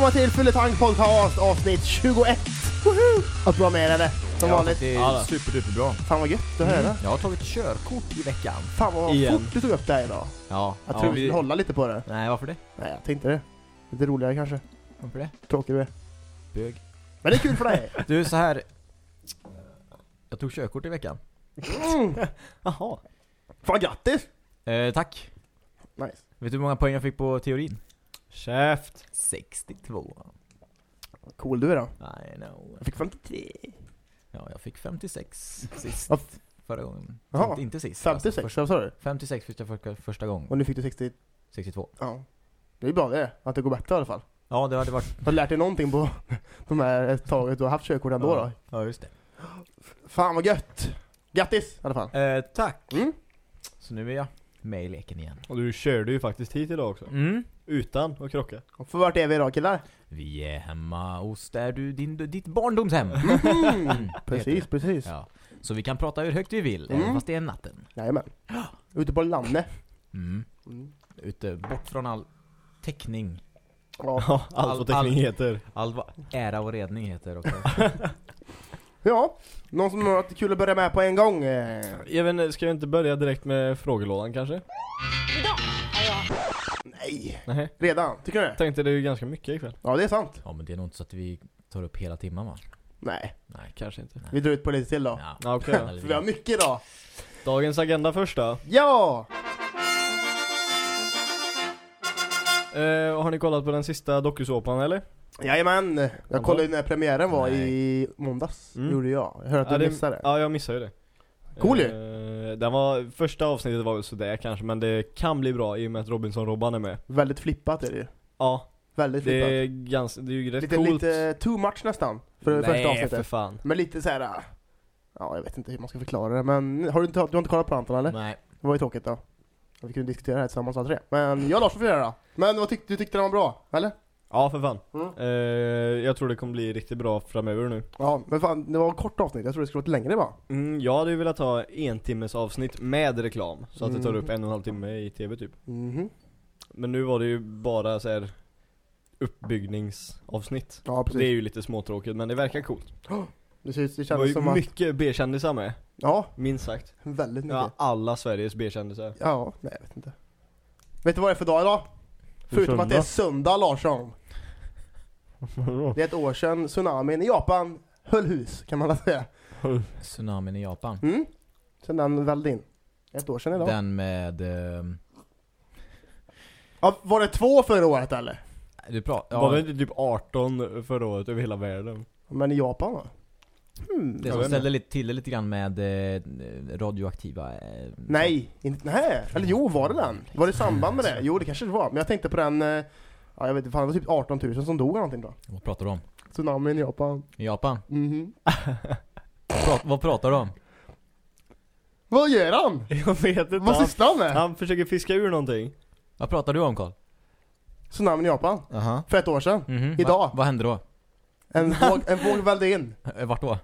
välkomna till Fylletang Podcast avsnitt 21! Woho! Att du var med eller? Som Ja, vanligt. Det Ja, är superduperbra. Fan vad gött att höra. Mm. Jag har tagit körkort i veckan. Fan vad Igen. fort du tog upp det här idag. Ja. Jag ja, tror vi skulle hålla lite på det. Nej, varför det? Nej, jag tänkte det. Lite roligare kanske. Varför det? Tråkig du är. Bög. Men det är kul för dig. Du, så här. Jag tog körkort i veckan. Mm. Jaha. Fan grattis! Eh, tack. Nice. Vet du hur många poäng jag fick på teorin? Käft. 62. Cool du är då. I know. Jag fick 53. Ja, jag fick 56 sist. Ja. Förra gången. Jaha. Inte, inte sist. 56, Alltså, vad sa du? 56 fick jag för, första gången. Och nu fick du 60. 62. Ja. Det är bra det. Att det går bättre i alla fall. Ja, det hade varit... Du har lärt dig någonting på de här taget du har haft körkort ändå då. Ja, just det. Fan vad gött! Grattis i alla fall. Eh, tack. Mm. Så nu är jag med i leken igen. Och du körde ju faktiskt hit idag också. Mm. Utan att krocka. Och För vart är vi idag killar? Vi är hemma hos där du, din, ditt barndomshem. Mhm. precis, precis. Ja. Så vi kan prata hur högt vi vill, Mm. fast det är natten. Jajamän. Ute på landet. Mm. Mm. Ute, bort från all täckning. Ja. Allt vad täckning all- heter. All vad ära och redning heter också. Ja, någon som har något kul att börja med på en gång? Eh, Jag vet inte, ska jag inte börja direkt med frågelådan kanske? Idag är jag Nej, Nej. redan? Tycker du det? Tänkte det är ju ganska mycket ikväll. Ja, det är sant. ja men det är nog inte så att vi tar upp hela timmen va? Nej, Nej. Kanske inte. vi drar ut på lite till då. Ja. Ja, okej. Eller För vi har mycket idag. Dagens agenda först då. Ja! Eh, har ni kollat på den sista dokusåpan eller? Jajamän! Jag kollade ju när premiären var Nej. i måndags. Mm. Gjorde jag. Jag hörde att ja, du det- missade. Ja, jag missade ju det. Cool ju. Den var, första avsnittet var väl sådär kanske, men det kan bli bra i och med att Robinson-Robban är med. Väldigt flippat är det ju. Ja, Väldigt det flippat. är ganska, det är ju rätt Lite, coolt. lite too much nästan. För det första Nej, avsnittet. för fan. Men lite såhär... äh, Ja, jag vet inte hur man ska förklara det, men har du inte, du har inte kollat på Anton eller? Nej. Det var ju tråkigt då. Vi kunde diskutera det här tillsammans alla tre. Men jag och Lars får göra det då. Men vad tyckte du tyckte den var bra? Eller? Ja, för fan. Mm. Eh, jag tror det kommer bli riktigt bra framöver nu. Ja, men fan, det var ett kort avsnitt. Jag tror det skulle vara lite längre bara. Mm, jag hade ju velat ha en timmes avsnitt med reklam, så att det tar Mm. upp en och en halv timme i tv typ. Mhm. Men nu var det ju bara så här uppbyggningsavsnitt. Ja, precis. Det är ju lite småtråkigt, men det verkar coolt. Det, känns, det Det var kändes ju som att... mycket B-kändisar med, Ja, minst sagt. väldigt mycket. Ja, alla Sveriges B-kändisar. Ja, nej jag vet inte. Vet du vad det är för dag idag? Förutom att det är söndag Larsson. Det är ett år sedan tsunamin i Japan höll hus, kan man väl säga. Tsunamin i Japan. Mm? Sen den vällde in. Ett år sedan idag. Den med... ehm, Ja, var det två förra året eller? du pratar... Var det Ja, inte typ 18 förra året över hela världen? Men i Japan va? Hmm. det som ställde lite till det lite grann med eh, radioaktiva... Eh, Nej, inte, nej. Eller jo, var det den? Var det i samband med det? Jo, det kanske det var. Men jag tänkte på den, eh, ja jag vet inte, fan, det var typ 18 000 som dog eller någonting då. Vad pratar du om? Tsunamin i Japan. I Japan? Mhm. Pra, vad pratar du om? Vad gör han? Jag vet inte. Vad Han, sysslar han med? han försöker fiska ur någonting. Vad pratar du om Carl? Tsunamin i Japan. Jaha. För ett år sedan. Mhm. Idag. Va, vad hände då? En våg, en våg vällde in. Eh, Vart då?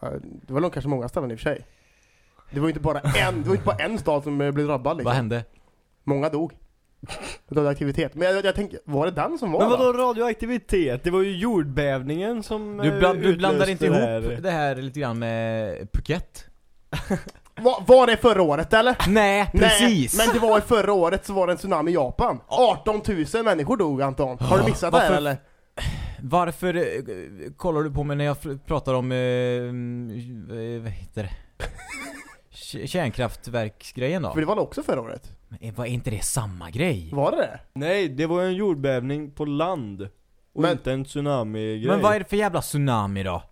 Ja, Det var nog kanske många ställen i och för sig. Det var ju inte bara en, det var inte bara en stad som eh, blev drabbad liksom. Vad hände? Många dog. Utav aktivitet. Men jag, jag tänker, var det den som var Men då? vadå radioaktivitet? Det var ju jordbävningen som Du, eh, bland, du blandar inte ihop det här. det här lite grann med Phuket? Var, var det förra året eller? Nej, precis! Nej, men det var ju förra året så var det en tsunami i Japan. 18 000 människor dog Anton. Har du missat det här Varför- eller? Varför eh, kollar du på mig när jag fr- pratar om, eh, mm, eh, vad heter det? Kärnkraftverksgrejen då? För det var det också förra året. Men är- var inte det samma grej? Var det det? Nej, det var en jordbävning på land. Och Men- inte en tsunami-grej. Men vad är det för jävla tsunami då?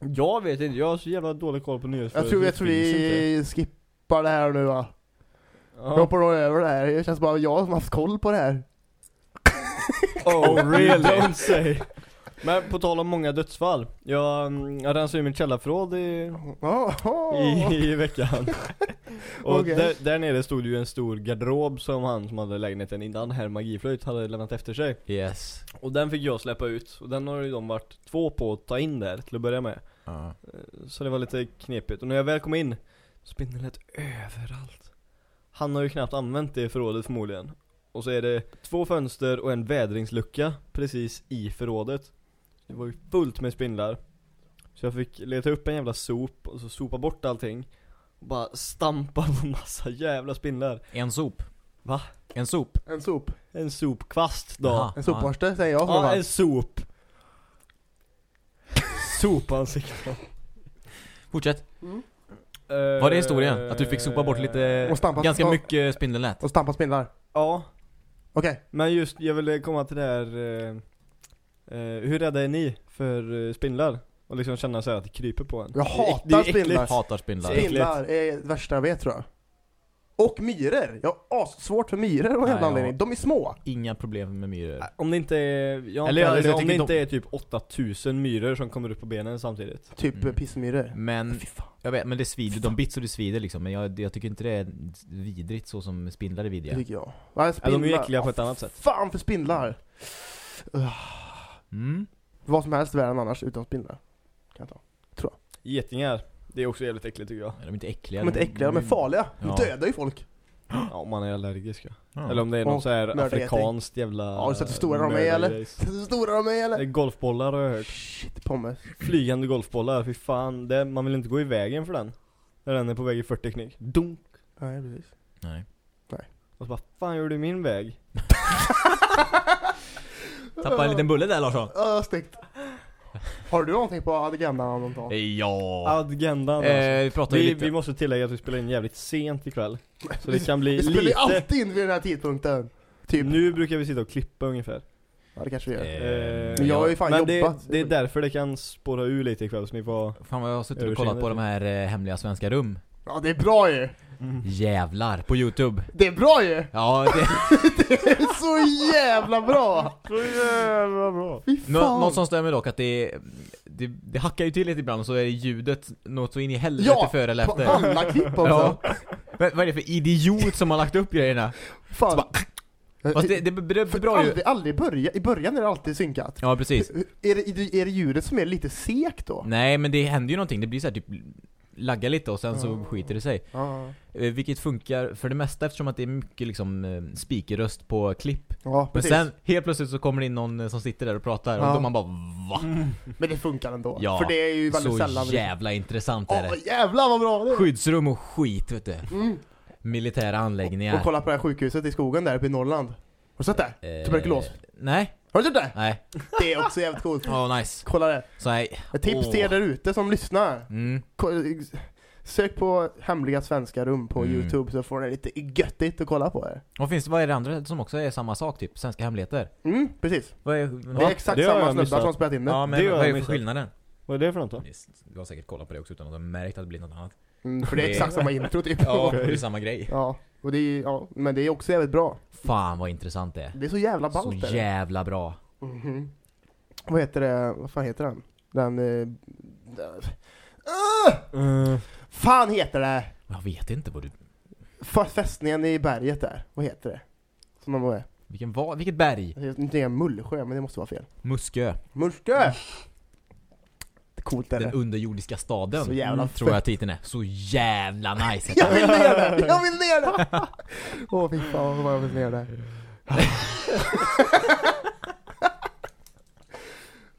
Jag vet inte, jag har så jävla dålig koll på nyhetsflödet. Jag tror, jag så tror det finns inte. vi skippar det här nu va. Ja. hoppar nog över det här. Det känns bara jag som har haft koll på det här. Oh really? Don't say. Men på tal om många dödsfall. Jag, mm, jag rensade ju mitt källarförråd i, i, i veckan. Och Okej. där, där nere stod ju en stor garderob som han som hade lägenheten innan, herr Magiflöjt, hade lämnat efter sig. Yes. Och den fick jag släppa ut. Och den har ju de varit två på att ta in där till att börja med. Ja. Så det var lite knepigt. Och när jag väl kom in, spindelnät överallt. Han har ju knappt använt det förrådet förmodligen. Och så är det två fönster och en vädringslucka precis i förrådet. Det var ju fullt med spindlar. Så jag fick leta upp en jävla sop och så sopa bort allting. Och bara stampa på massa jävla spindlar. En sop. Va? En sop. En sop. En sopkvast då. Jaha. En sopborste säger jag. Ja, en sop. Sopansikte. Fortsätt. Var det historien? Att du fick sopa bort lite, stampa- ganska och- mycket spindelnät? Och stampa spindlar. Ja, Okej. men just, jag ville komma till det här eh, eh, Hur rädda är ni för eh, spindlar? Och liksom känna så här att det kryper på en Jag Det hatar det spindlar. Hatar spindlar. Spindlar är det värsta jag vet tror jag. Och myror. Jag har svårt för myror av en Nej, jävla anledning. De är små. Inga problem med myror. Om det inte är, jag Eller, Eller, jag om det inte de- är typ 8000 myror som kommer upp på benen samtidigt Typ Mm. pissmyror. Men, jag vet, men det svider, de bits och det svider liksom. Men jag, jag tycker inte det är vidrigt så som spindlar är Det vidriga. tycker jag. Ja, Ja, de är ju spindlar. äckliga på ett annat sätt Fan för spindlar. Ugh. Mm. Vad som helst värre än annars utan spindlar. Kan jag ta. Getingar, det är också jävligt äckligt tycker jag De är inte äckliga. De är inte äckliga, de är farliga. De Ja. dödar ju folk. Ja, om man är allergisk ja. Ja. Eller om det är Och något så här afrikanskt jävla Ja, har du sett hur stora de är, eller? Hur stora de är Det är eller? golfbollar har jag hört Shit pommes. Flygande golfbollar, fy fan, det, man vill inte gå i vägen för den När den är på väg i 40 knick, dunk Nej precis. Nej. Och så bara, fan gör du i min väg? Tappa en liten bulle där Larsson. Ja, snyggt. Har du någonting på agendan om någon tag? Ja. Agendan alltså. Eh, vi pratar ju vi, lite... vi måste tillägga att vi spelar in jävligt sent ikväll Så det kan bli Vi spelar ju lite alltid in vid den här tidpunkten. Typ. Nu brukar vi sitta och klippa ungefär Ja det kanske vi gör. Eh, Men jag har ju fan Men jobbat. det, det är därför det kan spåra ur lite ikväll så ni får Fan vad jag har suttit och kollat på de här eh, hemliga svenska rum. Ja det är bra ju. Jävlar, på youtube. Det är bra ju. Ja, det, Det är så jävla bra. Så jävla bra Fy Nå, något som stämmer dock att det, det, det hackar ju till lite ibland och så är ljudet något så in i helvete Ja, före eller På efter. alla klipp också. Ja. Vad, vad är det för idiot som har lagt upp grejerna? Fan. Fast det, det, det, det är För bra ju. aldrig, aldrig börja, i början är det alltid synkat. Ja precis. Är det, är det ljudet som är lite sekt då? Nej men det händer ju någonting, det blir så här typ lagga lite och sen så skiter det sig. Eh, Vilket funkar för det mesta eftersom att det är mycket liksom eh, speakerröst på klipp. ja Men precis. sen helt plötsligt så kommer det in någon eh, som sitter där och pratar och Ja. då man bara va? Men det funkar ändå. Ja, För det är ju väldigt Så sällan. jävla intressant är Åh det. jävlar vad bra det är. Skyddsrum och skit vet du. Mm. Militära anläggningar. Och kolla på det här sjukhuset i skogen där uppe i Norrland. Har du sett det? Eh, tuberkulos. Nej, Har du sett det? nej. Det är också jävligt coolt. Åh nice. Kolla det. Så nej. Ett tips till er där ute som lyssnar. Mm. Ko- Sök på hemliga svenska rum på Mm. youtube så får ni lite göttigt att kolla på det. Vad finns det, vad är det andra som också är samma sak typ? Svenska hemligheter? Mm, precis. Vad är, Det är exakt det har samma jag snubbar missat. som spelat in det. Ja men Det har vad är jag det för missat. skillnaden? Vad är det för något då? Du har säkert kollat på det också utan att ha märkt att det blir något annat. Mm, för det är Det- exakt samma intro typ. Ja, det är samma grej. Ja, och det är, ja, men det är också jävligt bra. Fan vad intressant det är. Det är så jävla Så ballt är det. jävla bra. Mhm. Vad heter det, vad fan heter den? Den... Eh, där. Ah! Uh, fan heter det? Jag vet inte vad du... Fästningen i berget där, vad heter det? Som de var Vilken var, vilket berg? Jag vet inte det är Mullsjö, men det måste vara fel. Muskö. Muskö! Det är coolt är Den det. underjordiska staden. Så jävla tror jag titeln är. Så jävla nice. Jag vill ner där! Jag vill ner där! Åh fy fan vad jag vill ner där.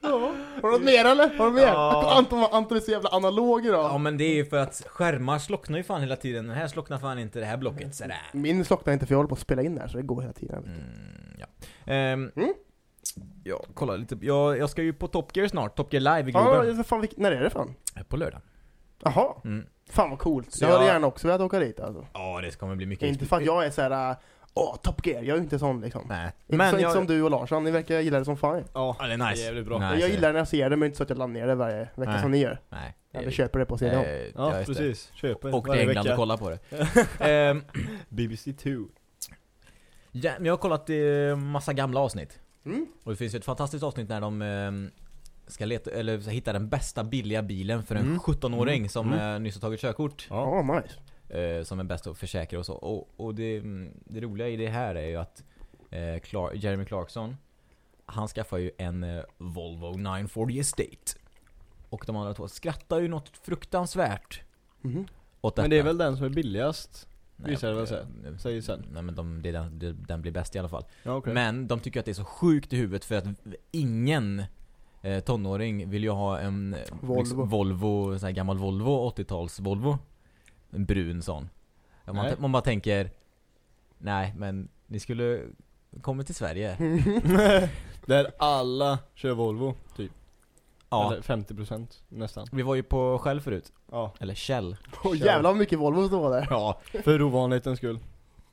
Ja, Har du något mer eller? Har du mer? Ja. Anton, Anton är så jävla analog idag. Ja men det är ju för att skärmar slocknar ju fan hela tiden. Den här slocknar fan inte det här blocket sådär. Min slocknar inte för jag håller på att spela in där så det går hela tiden. Mm, ja. Ehm, Mm. Ja, kolla lite. Jag, jag ska ju på Top Gear snart. Top Gear live i Ja, Globen. ja, fan, vilk- när är det fan? På lördag. Jaha, Mm. fan vad coolt. Så Jag hade jag- gärna också velat åka dit alltså. Ja, det kommer bli mycket. Inte för att jag är såhär, åh Top Gear, jag är inte sån liksom. Nej. Inte, Men så, inte jag... som du och Larsson, ni verkar gilla det som fan. ja, det är nice. Jävligt bra. Nice. jag gillar det när jag ser det, men inte så att jag laddar ner det varje vecka Nej. som ni gör. Nej. Eller köper det på CD. Eh, Ja, just det. precis. Köper Och till varje England vecka. och kolla på det. Ehm, BBC 2. ja, men jag har kollat eh, massa gamla avsnitt. Mm. Och det finns ju ett fantastiskt avsnitt när de eh, ska leta, eller hitta den bästa billiga bilen för en Mm. 17-åring Mm. som Mm. eh, nyss har tagit körkort. Ja, oh, nice. Eh, som är bäst att försäkra och så. Och, och det, mm, det roliga i det här är ju att eh, Clar- Jeremy Clarkson han skaffar ju en eh, Volvo 940 Estate. Och de andra två skrattar ju något fruktansvärt åt detta. Men det är väl den som är billigast? Gissar jag väl säga. eh, Säg sen. Nej men de, det, den, det, den blir bäst i alla fall. Ja, okej. Men de tycker att det är så sjukt i huvudet för att ingen eh, tonåring vill ju ha en eh, Volvo. Liksom, Volvo sån här gammal Volvo, 80-tals Volvo. En brun sån. Man, man bara tänker, nej men ni skulle kommit till Sverige. Där alla kör Volvo, typ. Ja, Eller 50% nästan. vi var ju på Shell förut. Ja. Eller Shell. Åh jävlar vad mycket Volvo står där. Ja. För ovanlighetens skull.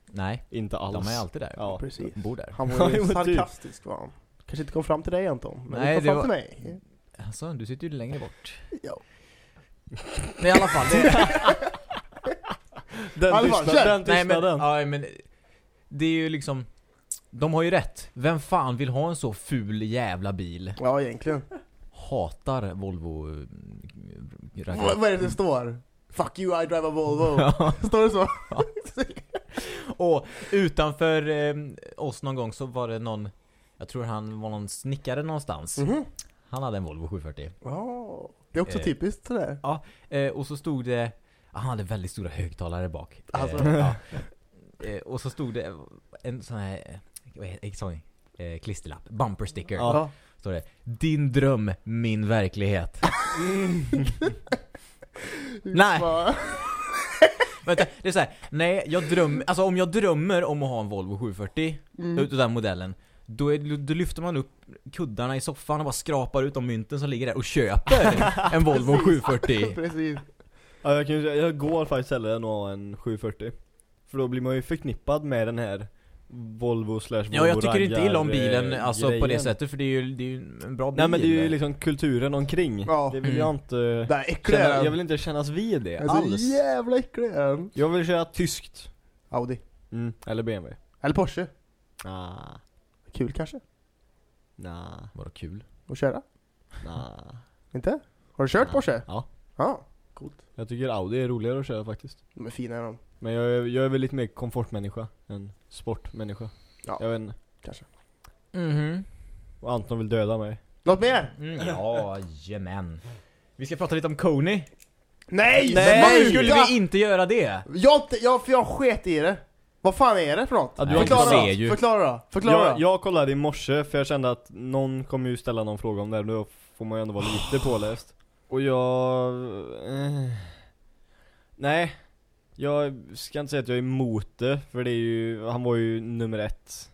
Nej, Inte alls. de är alltid där. Ja. Precis. De bor där. Han var ju typ. sarkastisk var han. Kanske inte kom fram till dig Anton, men Nej, kom det fram var- till mig. Alltså, du sitter ju längre bort. Ja. Men i alla fall, det, Den fall, tystnaden, Nej men, ja, men det är ju liksom De har ju rätt. Vem fan vill ha en så ful jävla bil? Ja, egentligen. Hatar Volvo eh. Vad, är det det står? Fuck you, I drive a Volvo. Ja. Står det så? Och utanför eh, oss någon gång så var det någon Jag tror han var någon snickare någonstans. Mhm. Han hade en Volvo 740. Ja, det är också Eh. typiskt sådär. Eh, och så stod det Han hade väldigt stora högtalare bak. Eh, Alltså. ja. eh, och så stod det en sån här eh, vad heter sån, eh, klisterlapp, bumper sticker. Ja. Står det Din dröm, min verklighet. Nej. Va? Vänta, det är så här. nej jag drömmer, alltså om jag drömmer om att ha en Volvo 740 Mm. utav den modellen då, är, då lyfter man upp kuddarna i soffan och bara skrapar ut de mynten som ligger där och köper en Volvo 740 Precis. Ja, jag, kan jag går faktiskt hellre än att ha en 740 För då blir man ju förknippad med den här Volvo slash Volvo Ja jag tycker inte illa om bilen eh, alltså på det sättet för det är ju, det är ju en bra bil Nej men det är ju liksom kulturen omkring Ja. Det vill jag Mm. inte Det känna, är Jag vill inte kännas vid det Den är så alls jävla äcklig är. Jag vill köra tyskt Audi. mm. Eller BMW Eller Porsche. Nah, Kul kanske. nah, Vadå kul? Att köra. nah Inte? Har du kört nah. Porsche? Ja, Ja. Coolt. jag tycker Audi är roligare att köra faktiskt De är fina är de. Men jag är, jag är väl lite mer komfortmänniska än sportmänniska Ja. Jag vet inte Kanske. Mhm Och Anton vill döda mig Något mer? mm, Jajamän Vi ska prata lite om Coney Nej! Nej! Varför skulle vi inte göra det? Jag, jag, för jag sket i det. Vad fan är det för något? Ja, du Förklara ser då. ju. Förklara då. Förklara jag, då. jag kollade i morse för jag kände att någon kommer ju ställa någon fråga om det här, då får man ju ändå vara lite påläst Och jag... Eh, nej Jag ska inte säga att jag är emot det, för det är ju, han var ju nummer ett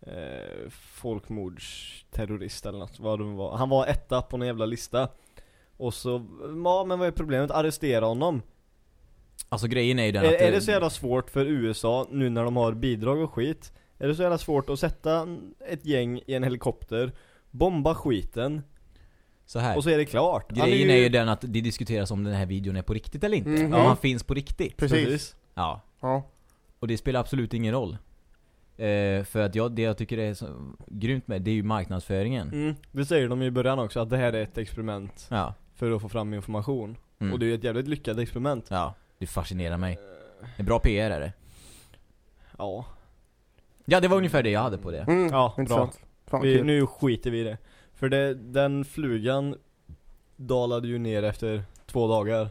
eh, Folkmordsterrorist eller något, vad det var Han var etta på någon jävla lista Och så, ja men vad är problemet? Arrestera honom Alltså grejen är ju den är, att är det så jävla svårt för USA nu när de har bidrag och skit? Är det så jävla svårt att sätta ett gäng i en helikopter, bomba skiten så här. och så är det klart? Grejen är ju den att det diskuteras om den här videon är på riktigt eller inte. Mhm. Om han finns på riktigt. Precis. Ja. Ja. Och det spelar absolut ingen roll. Eh, för att jag, det jag tycker är så grymt med det är ju marknadsföringen. Mm, det säger de ju i början också, att det här är ett experiment Ja. för att få fram information. Mm. Och det är ju ett jävligt lyckat experiment. Ja. Det fascinerar mig. Det är bra PR är det. Ja, Ja, det var ungefär det jag hade på det. Mm. ja bra. Vi, nu skiter vi i det. För det, den flugan dalade ju ner efter två dagar.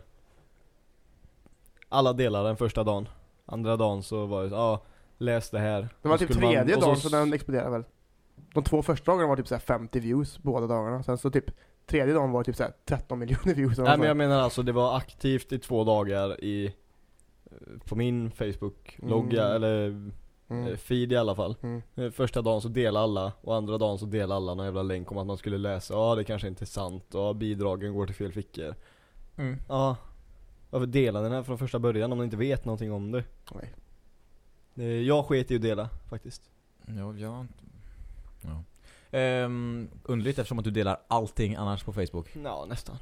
Alla delar den första dagen. Andra dagen så var det så, ja, läs det här. Det var typ man- tredje och dagen så- så den exploderade väl. De två första dagarna var typ såhär 50 views båda dagarna. Sen så typ tredje dagen var det typ såhär 13 miljoner views. Nej men jag menar alltså, det var aktivt i två dagar i på min Facebook-logga, Mm. eller mm. feed i alla fall. Mm. Eh, Första dagen så delade alla, och andra dagen så delade alla någon jävla länk om att man skulle läsa, ja det kanske inte är sant, ja bidragen går till fel fickor. Mm. Ja, varför dela den här från första början om man inte vet någonting om det? Nej. Eh, Jag sket i att dela faktiskt. Ja, ja. ja. Ehm, underligt eftersom att du delar allting annars på Facebook. Ja, nästan.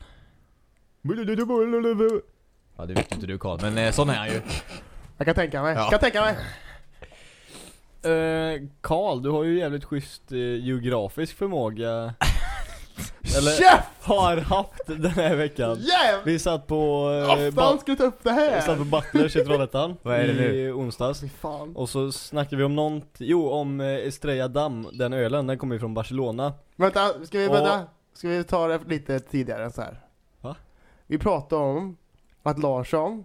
Ja, det vet ju inte du Karl, men eh, sån är han ju. Jag kan tänka mig. Ja. Kan tänka mig. Eh, Karl, du har ju jävligt schysst eh, geografisk förmåga. Eller Chef! har haft den här veckan. Jävlar! Vi satt på, eh, Vad fan ba- ska du ta upp det vi satt på här? Butlers i Trollhättan Vad är det i onsdags. Fy fan. Och så snackade vi om någonting, jo om eh, Estrella Damm, den ölen, den kommer ju från Barcelona. Vänta, ska vi, Och- vänta. Ska vi ta det lite tidigare än så här? Va? Vi pratade om att Larsson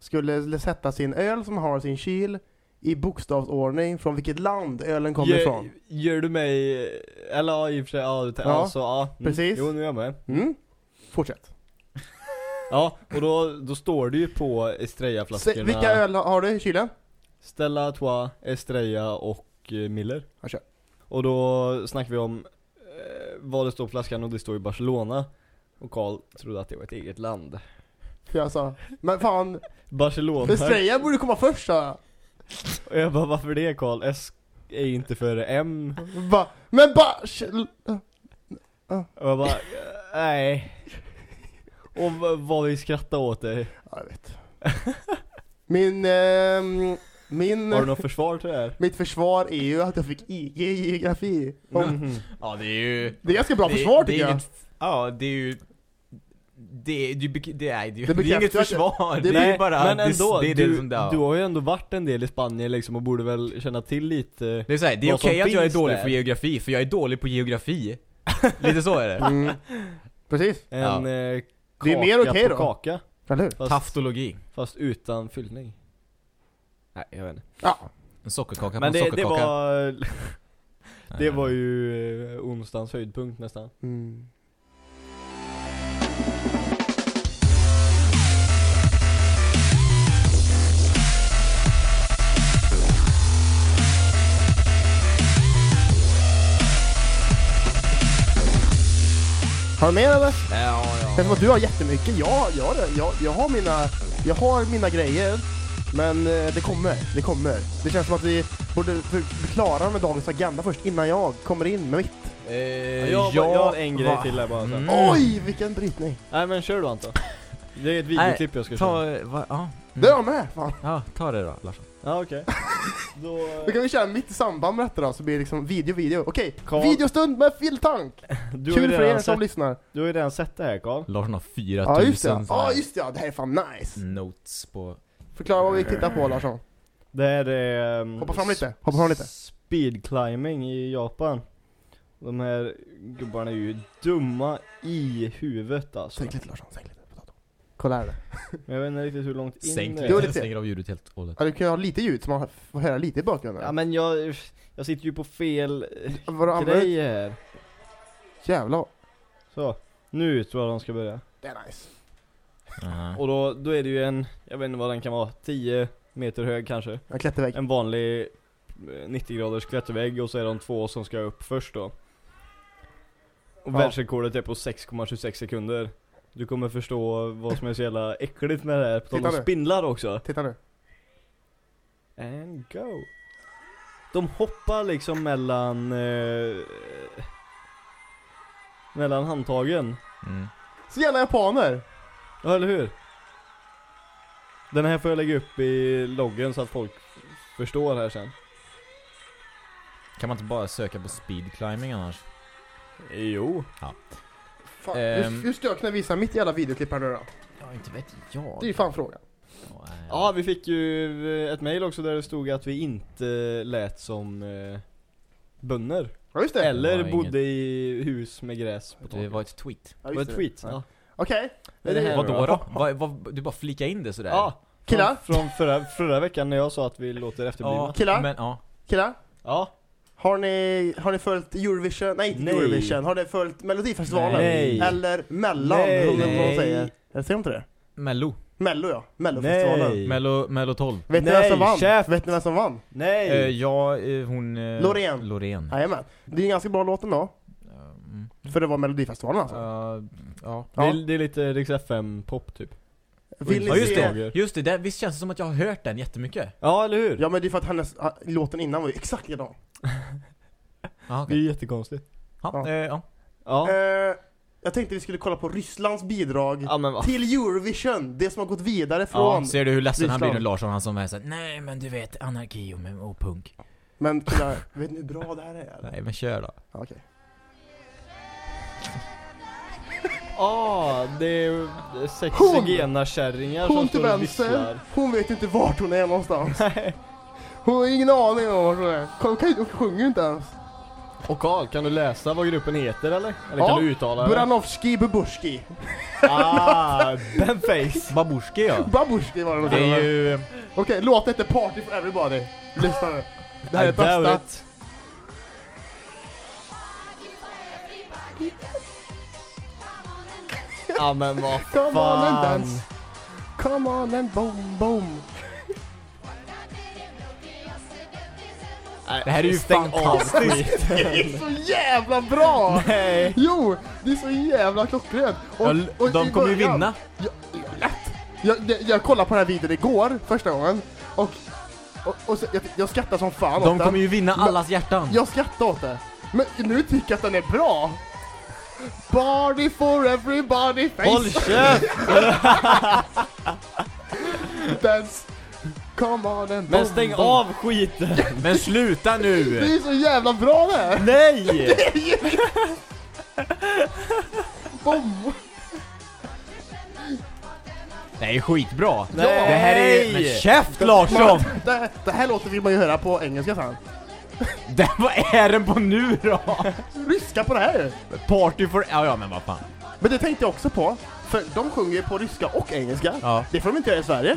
skulle sätta sin öl som har sin kyl i bokstavsordning från vilket land ölen kommer Gör- ifrån. Gör du mig, eller ja i och för sig, ja, Ja, alltså, ja mm. precis. Jo nu är jag med Mm? Fortsätt. Ja, och då, då står det ju på Estrella-flaskorna vilka öl har du i kylen? Stella Artois, Estrella och eh, Miller Ja, kör. Och då snackar vi om eh, vad det står på flaskan och det står ju Barcelona Och Karl trodde att det var ett eget land För jag sa, men fan, Barcelona Estrella borde komma först sa jag. Och jag bara, varför det Karl? S är inte före M Va? Men bara... Och jag bara, eh, nej Och vad vi skrattar åt det Ja, jag vet. Min, ehm, min, Har du något försvar till det här? mitt försvar är ju att jag fick IG i geografi. Och Mhm. Ja det är ju... Det är ganska bra det, försvar det tycker är jag. inget, Ja det är ju... Det, det, det, det, är, det, Det det, är inget försvar, det- det, är bara... men det, ändå, det är det du, som, ja. du har ju ändå varit en del i Spanien liksom och borde väl känna till lite Det är, så här, det är som okej att jag är dålig där. på geografi, för jag är dålig på geografi. Lite så är det. Mm. Precis, En Ja. eh, Det är kaka mer okej på då. kaka eller fast, Taftologi. fast utan fyllning Nej jag vet inte Ja. En sockerkaka på Men en det, det sockerkaka. var Det var ju eh, onsdagens höjdpunkt nästan Mm. Har du mer eller? Ja, ja. Det är som att du har jättemycket. Jag, jag, har det. jag, jag, har mina, jag har mina grejer. Men eh, det kommer, det kommer. Det känns som att vi borde bli klara med dagens agenda först innan jag kommer in med mitt. Eh, jag, ja, jag har en grej va? till där bara. Mm. Oj, vilken brytning! Nej men kör du Anton Det är ett videoklipp jag ska köra Ta, va, ja. Det är jag med! Fan. Ja, ta det då Larsson. Ja okej Då, Då kan vi köra mitt i samband med detta då, så blir det liksom video, video. Okej, Karl- videostund med filtank! du har, ju Kul för er redan som sett, lyssnar. du har ju redan sett det här Karl Larsson har 4000 Ja just det, såna ja här just det, ja, det här är fan nice! notes på... Förklara vad vi tittar på Larsson. Det här är um, Hoppa fram lite, hoppa fram lite. Speed climbing i Japan De här gubbarna är ju dumma i huvudet alltså Sänk lite Larsson, sänk lite. Kolla här. Men Jag vet inte riktigt hur långt in Sänk det är det- lite, stänger av ljudet helt och hållet. Ja, du kan ju ha lite ljud så man får höra lite i bakgrunden. Ja men jag, jag sitter ju på fel eh, Vad du använder? grej här Jävlar. Så, nu tror jag de ska börja Det är nice. Och då, då är det ju en, jag vet inte vad den kan vara, 10 meter hög kanske En klättervägg. En vanlig eh, 90 graders klättervägg och så är de två som ska upp först då Och Ja. världsrekordet är på 6,26 sekunder Du kommer förstå vad som är så jävla äckligt med det här, på tal om nu. spindlar också Titta nu. And go De hoppar liksom mellan eh, Mellan handtagen Mm. Så gärna japaner. Ja eller hur? Den här får jag lägga upp i loggen så att folk förstår här sen Kan man inte bara söka på speed climbing annars? Jo Fan, Ehm. hur, hur ska jag kunna visa mitt jävla videoklipp här nu då? Ja, inte vet jag. Det är ju fan frågan. Ja, vi fick ju eh, ett mail också där det stod att vi inte lät som eh, bönder. Ja just det. Eller var bodde i hus med gräs på Det taket. var ett tweet. Ja, Det var ett det. tweet. Ja. Ja. Okej. Det här Vadå då? då? Vad, vad, du bara flika in det sådär? Ja, Killar? Från, från förra, förra veckan när jag sa att vi låter efterblivna. ja Killar? Men, ja. Killar? Ja. Har ni, har ni följt Eurovision? Nej inte Nej. Eurovision. Har ni följt Melodifestivalen? Nej. Eller Mellan, Nej. de Nej. säger. Jag säger inte det? Mello. Mello ja. Mellofestivalen. Mello, Mello 12. Vet ni Nej, vem som vann? käft. Vet ni vem som vann? Nej! Eh, ja, eh, hon... Eh, Loreen. Loreen. Jajamän. Det är en ganska bra låt ändå. Mm. För det var Melodifestivalen alltså. Uh, ja. det, Ja. är, det är lite Rix FM pop typ. Vill ni ja just se? det, just det, visst känns det som att jag har hört den jättemycket? Ja, eller hur? Ja men det är för att hennes, ah, låten innan var ju exakt likadan. Ja, Det är ju jättekonstigt. Ja, Ja. eh, ja. Ja. Eh, jag tänkte vi skulle kolla på Rysslands bidrag Ja till Eurovision. Det som har gått vidare ja. från... Ser du hur ledsen han blir nu Ryssland. Larsson, han som är såhär Nej men du vet, anarki och, och punk. Men killar, vet ni hur bra det här är? eller? Nej men kör då. Ja, Okej. Ah, det är sex Hon! zigenarkärringar som Hon till står och vänster, visslar. hon vet inte vart hon är någonstans. Hon har ingen aning om vart hon är. Hon, kan, ju- hon sjunger ju inte ens. Och Karl, kan du läsa vad gruppen heter eller? Eller Ja, kan du uttala det? Buranovski Buburski. Ah, Ben Face. Babushki ja. Babushki var det nog. Det är ju... Okej, låten heter Party for Everybody. Lyssna nu. Det här är I doubt bästa. it. Ja men vad Come on and fan. dance. Come on and boom boom. Det här är ju stäng fantastiskt. Det är så jävla bra! Nej. Jo, det är så jävla klockrent. Och- och de i kommer ju början- vinna. Ja, lätt! Jag, jag, jag kollade på den här videon igår, första gången, och, och, och så, jag, jag skrattar som fan De åt kommer den. ju vinna allas hjärtan. Jag skrattar åt det. Men nu tycker jag att den är bra. Party for everybody face Håll käft! Come on and Men stäng av skiten! Men sluta Det nu! är så jävla bra det! Nej! Boom! Det är ju skitbra. Nej. Det här är... Men käft Larsson! Det, det här låter vill man ju höra på engelska sen. Det, vad är den på nu då? Ryska på det här Party for... Ja, ja men vad fan. Men det tänkte jag också på, för de sjunger ju på ryska och engelska. Ja. Det får de inte göra i Sverige.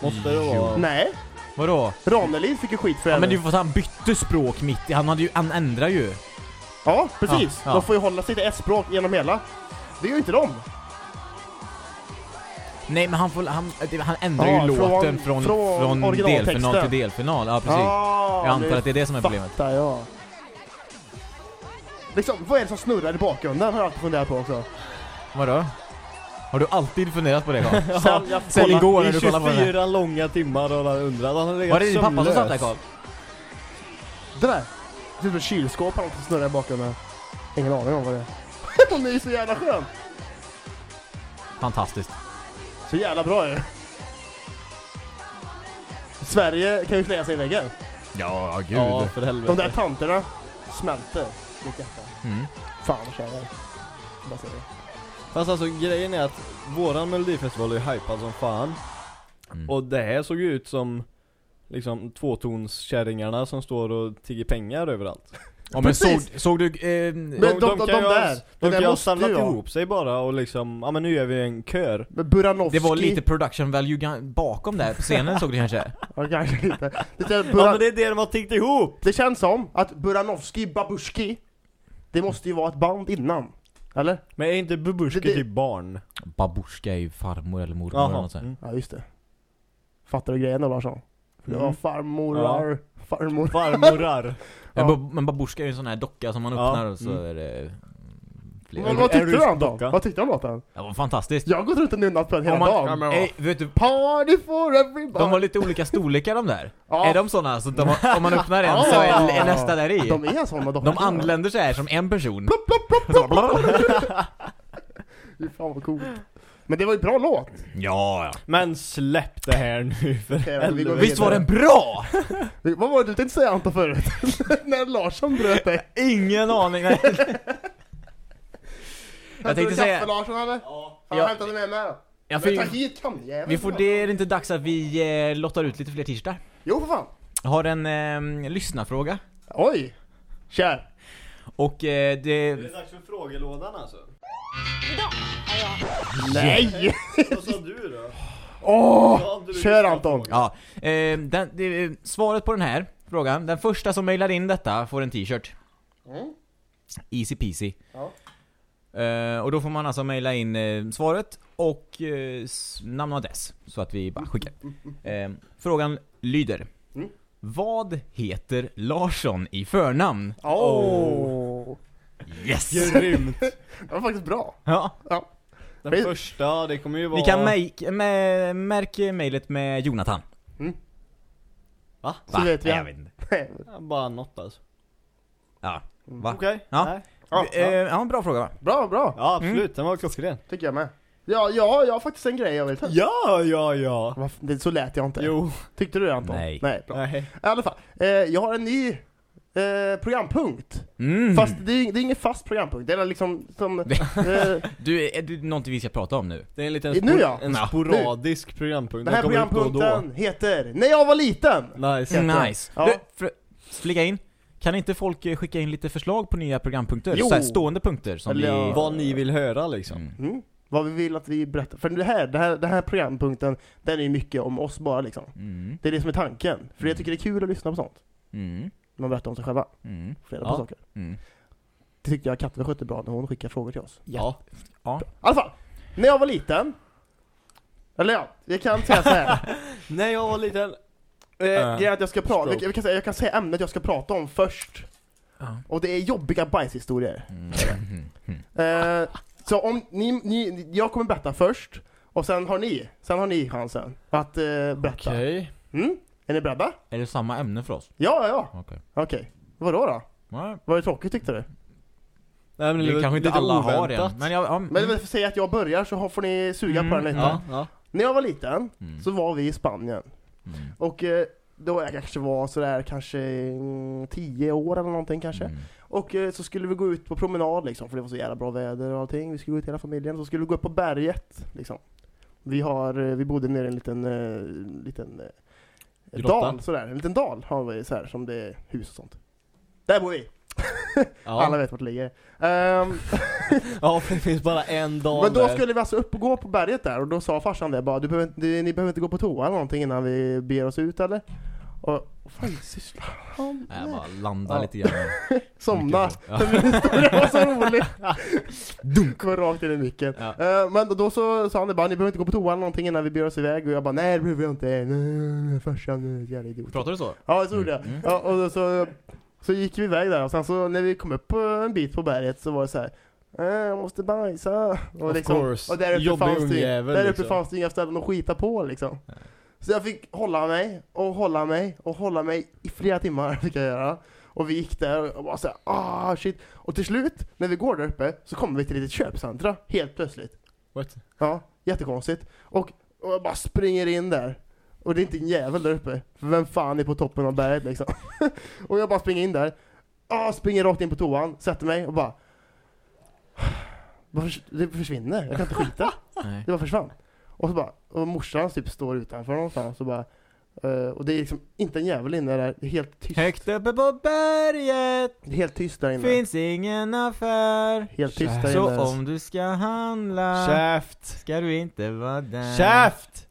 Måste det vara... Nej, Vadå? Ranelid fick ju skit för Ja, det. men det är ju för att han bytte språk mitt i. Han hade ju... Han ändrar ju. Ja, precis. Ja, ja. De får ju hålla sig till ett språk genom hela. Det gör ju inte de. Nej men han får... Han, han ändrar Ja, ju från- låten från, från från, delfinal till delfinal. Ja precis. Ah, Jag antar att det är det som är problemet. jag. Liksom, vad är det som snurrar i bakgrunden har jag alltid funderat på också. Vadå? Har du alltid funderat på det Carl? Sen, jag Sen kollar- igår när I du kollade på den här. 24 långa timmar har han undrat. Han har legat Var det din pappa som satt där Carl? Det där. Det som ett kylskåp något som snurrar i bakgrunden. Ingen aning om vad det är. Hon är ju så jävla skön. Fantastiskt. Så jävla bra ju. Sverige kan ju slänga sig i väggen. Ja, gud. Ja, för De helvete. där tanterna smälter mitt hjärta. Mm. Fan vad kär jag är. Bara säger det. Fast alltså grejen är att våran melodifestival är ju hypad som fan. Mm. Och det här såg ju ut som liksom tvåtonskärringarna som står och tigger pengar överallt. Ja, men såg, såg du... Eh, Men de- de- de kan ju där, De där kan ju ha måste samlat ihop sig bara och liksom, ja men nu gör vi en kör. Men Buranovski... det var lite production value bakom där på scenen såg du kanske? Ja, kanske lite. Det, känns- Ja men det är det de har tiggt ihop! det känns som att Buranovski Babushki, det måste ju vara ett band innan. Eller? Men är inte Bubushki Det- det- typ barn? Babushka är ju farmor eller mormor eller något sånt. Mm. Ja, just det. Fattar du grejen då Larsson? För det var Mm. farmorar, farmor. Farmorar. Men, Ja. men babushka är ju en sån här docka som man Ja, öppnar och så mm. är det... Fler. Vad, En- vad tyckte du Anton? docka. Vad tyckte du om låten? Det var fantastiskt. Jag har gått runt och nunnat på den hela Om man, dagen. Ey, vet du, Party for everybody! de har lite olika storlekar de där. Ja. Är de såna så de, om man öppnar en så är, är nästa där i? De är såna dockor. De anländer så här som en person. Fy fan vad coolt. Men det var ju bra låt. Ja, ja. Men släpp det här nu för men helvete. Visst var den bra? Vad var det du tänkte säga Anton förut? När Larsson bröt dig. Ingen aning. Nej. Jag tänkte säga... Kaffe Larsson eller? Ja. Fan, Ja. hämta det med mig då. Ja, Men ta för, hit kamjäveln. vi får, det är inte dags att vi eh, lottar ut lite fler t-shirtar. Jo för fan. Jag har en eh, lyssnarfråga. Oj. Kör. Och eh, det... Är det dags för frågelådan alltså? Idag har jag Nej! Vad sa du då? Åh! Du Kör Anton. Ja, eh, den, det, svaret på den här frågan, den första som mejlar in detta får en t-shirt. Mm. Easy peasy. Ja. Eh, och då får man alltså mejla in eh, svaret och eh, namn och adress. Så att vi bara skickar. Frågan lyder. Mm. Vad heter Larsson i förnamn? Åh! Yes! Grymt! Det var faktiskt bra. Ja, Den Vet- första, det kommer ju vara... ni kan make, med, märka mejlet med Jonathan. Va? Så vet vi. Nej, jag vet inte. Ja, Bara något alltså. Ja, va? Okej? Ja. Nej. Ja, Eh, ja. ja, bra fråga? Bra, bra. Ja absolut, den var klockren. Tycker jag med. Ja, ja, jag har faktiskt en grej jag vill ta. Ja, ja, ja. Va, det, så lät jag inte. Jo. Tyckte du det Anton? Nej. Nej, bra. Nej. I alla fall. Eh, jag har en ny eh, programpunkt. Mm. Fast det är, det är ingen fast programpunkt. Det är liksom som... eh, Du, är det någonting vi ska prata om nu? Det är en liten Nu spor- ja. en Ja. sporadisk programpunkt. den här upp då då. programpunkten heter När jag var liten. Nice. Heter den. Nice. Ja. Du, flika in. Kan inte folk eh, skicka in lite förslag på nya programpunkter? Jo. Så här stående punkter som Eller vi... Vad ni vill höra liksom. Mm. Mm. Vad vi vill att vi berättar. För det här, det här, den här programpunkten, den är ju mycket om oss bara liksom. Mm. Det är det som är tanken. För jag tycker det är kul att lyssna på sånt. Mm. Man berättar om sig själva. Mm. Flera Ja. på saker. Mm. Det tyckte jag Katve skötte bra när hon skickade frågor till oss. Ja. Ja. I alla fall, när jag var liten. Eller ja, jag kan säga så här. När jag var liten. Eh, är att jag ska prata, jag kan, säga, jag kan säga ämnet jag ska prata om först. Ja. Och det är jobbiga bajshistorier. Mm. Mm. Mm. Eh, så om ni, ni, jag kommer berätta först. Och sen har ni, sen har ni chansen att eh, berätta. Okej. Mm? Är ni beredda? Är det samma ämne för oss? Ja, ja, ja. Okej. Okej. Vadå då? Nej. Var det tråkigt tyckte du? Nej men Det var kanske inte alla har oväntat. det. Men jag... Ja, Men jag säga att jag börjar så har- får ni suga på den lite. Ja, ja. När jag var liten Mm. så var vi i Spanien. Mm. Och eh, då jag kanske var sådär kanske mm, 10 år eller någonting kanske. Mm. Och eh, så skulle vi gå ut på promenad liksom, för det var så jävla bra väder och allting. Vi skulle gå ut hela familjen, så skulle vi gå upp på berget liksom. Vi har, eh, vi bodde nere i en liten, eh, liten eh, dal sådär. En liten dal har vi så här som det är hus och sånt. Där bor vi! Alla Ja. vet vart det ligger. Ehm, ja, för det finns bara en dag men då där. skulle vi alltså upp och gå på berget där och då sa farsan det bara, du behöver, inte- du, ni behöver inte gå på toa eller någonting innan vi beger oss ut eller? Och vad fan sysslar han Nej, jag med? bara landa Ja. lite grann. Somna! Historia var så rolig! Dunk! Går rakt in i micken. Ja. Eh, men då, då så sa han det bara, ni behöver inte gå på toa eller någonting innan vi beger oss iväg och jag bara, nej det behöver jag inte, nej, nej, nej, farsan, nej, jävla idiot. Pratar du så? Ja, så gjorde jag. Mm. Ja, och då så, så gick vi iväg där och sen så när vi kom upp på en bit på berget så var det så här. "Eh, jag måste bajsa. Och, Of course. och där uppe, Jobbig fanns det, ungjävel, där uppe liksom. fanns det inga ställen att skita på liksom. Så jag fick hålla mig och hålla mig och hålla mig i flera timmar fick jag göra. Och vi gick där och bara såhär, ah shit. Och till slut, när vi går där uppe, så kommer vi till ett litet köpcentra, helt plötsligt. What? Ja, jättekonstigt. Och, och jag bara springer in där. Och det är inte en jävel där uppe. För vem fan är på toppen av berget liksom? och jag bara springer in där. Ah, springer rakt in på toan, sätter mig och bara... Det försvinner, jag kan inte skita. Nej. Det bara försvann. Och så bara, och morsan typ står utanför någonstans och bara... eh, och det är liksom inte en jävel inne där, det är helt tyst. Högt uppe på berget Det är helt tyst där inne. finns ingen affär. Helt tyst där Så inne. om du ska handla Käft! ska du inte vara där. Käft!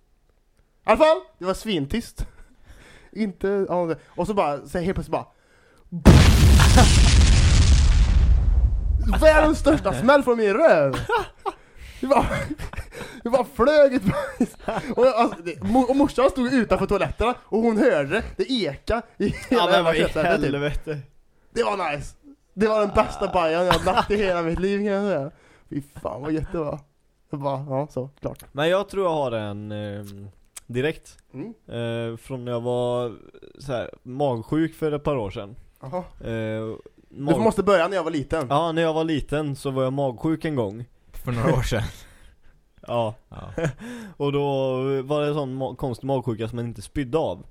I alla fall, det var svintyst. inte, ja, och så bara, så helt plötsligt bara... Världens största smäll från min röv! Det bara, det bara flög ett bajs. Och, jag- alltså, det, och morsan stod utanför toaletterna och hon hörde det, det eka i hela Ja men vad i typ. helvete. Det var nice! Det var den bästa bajan jag lagt i hela mitt liv kan jag säga. Fy fan vad gött det var. Det bara, ja så, klart. Men jag tror jag har en ehm, direkt. Mm. Eh, från när jag var så här, magsjuk för ett par år sedan. Jaha. Eh, Du måste börja när jag var liten. Ja, när jag var liten så var jag magsjuk en gång. För några år sedan. Ja. Ja. Och då var det en sån ma- konstig magsjuka som man inte spydde av.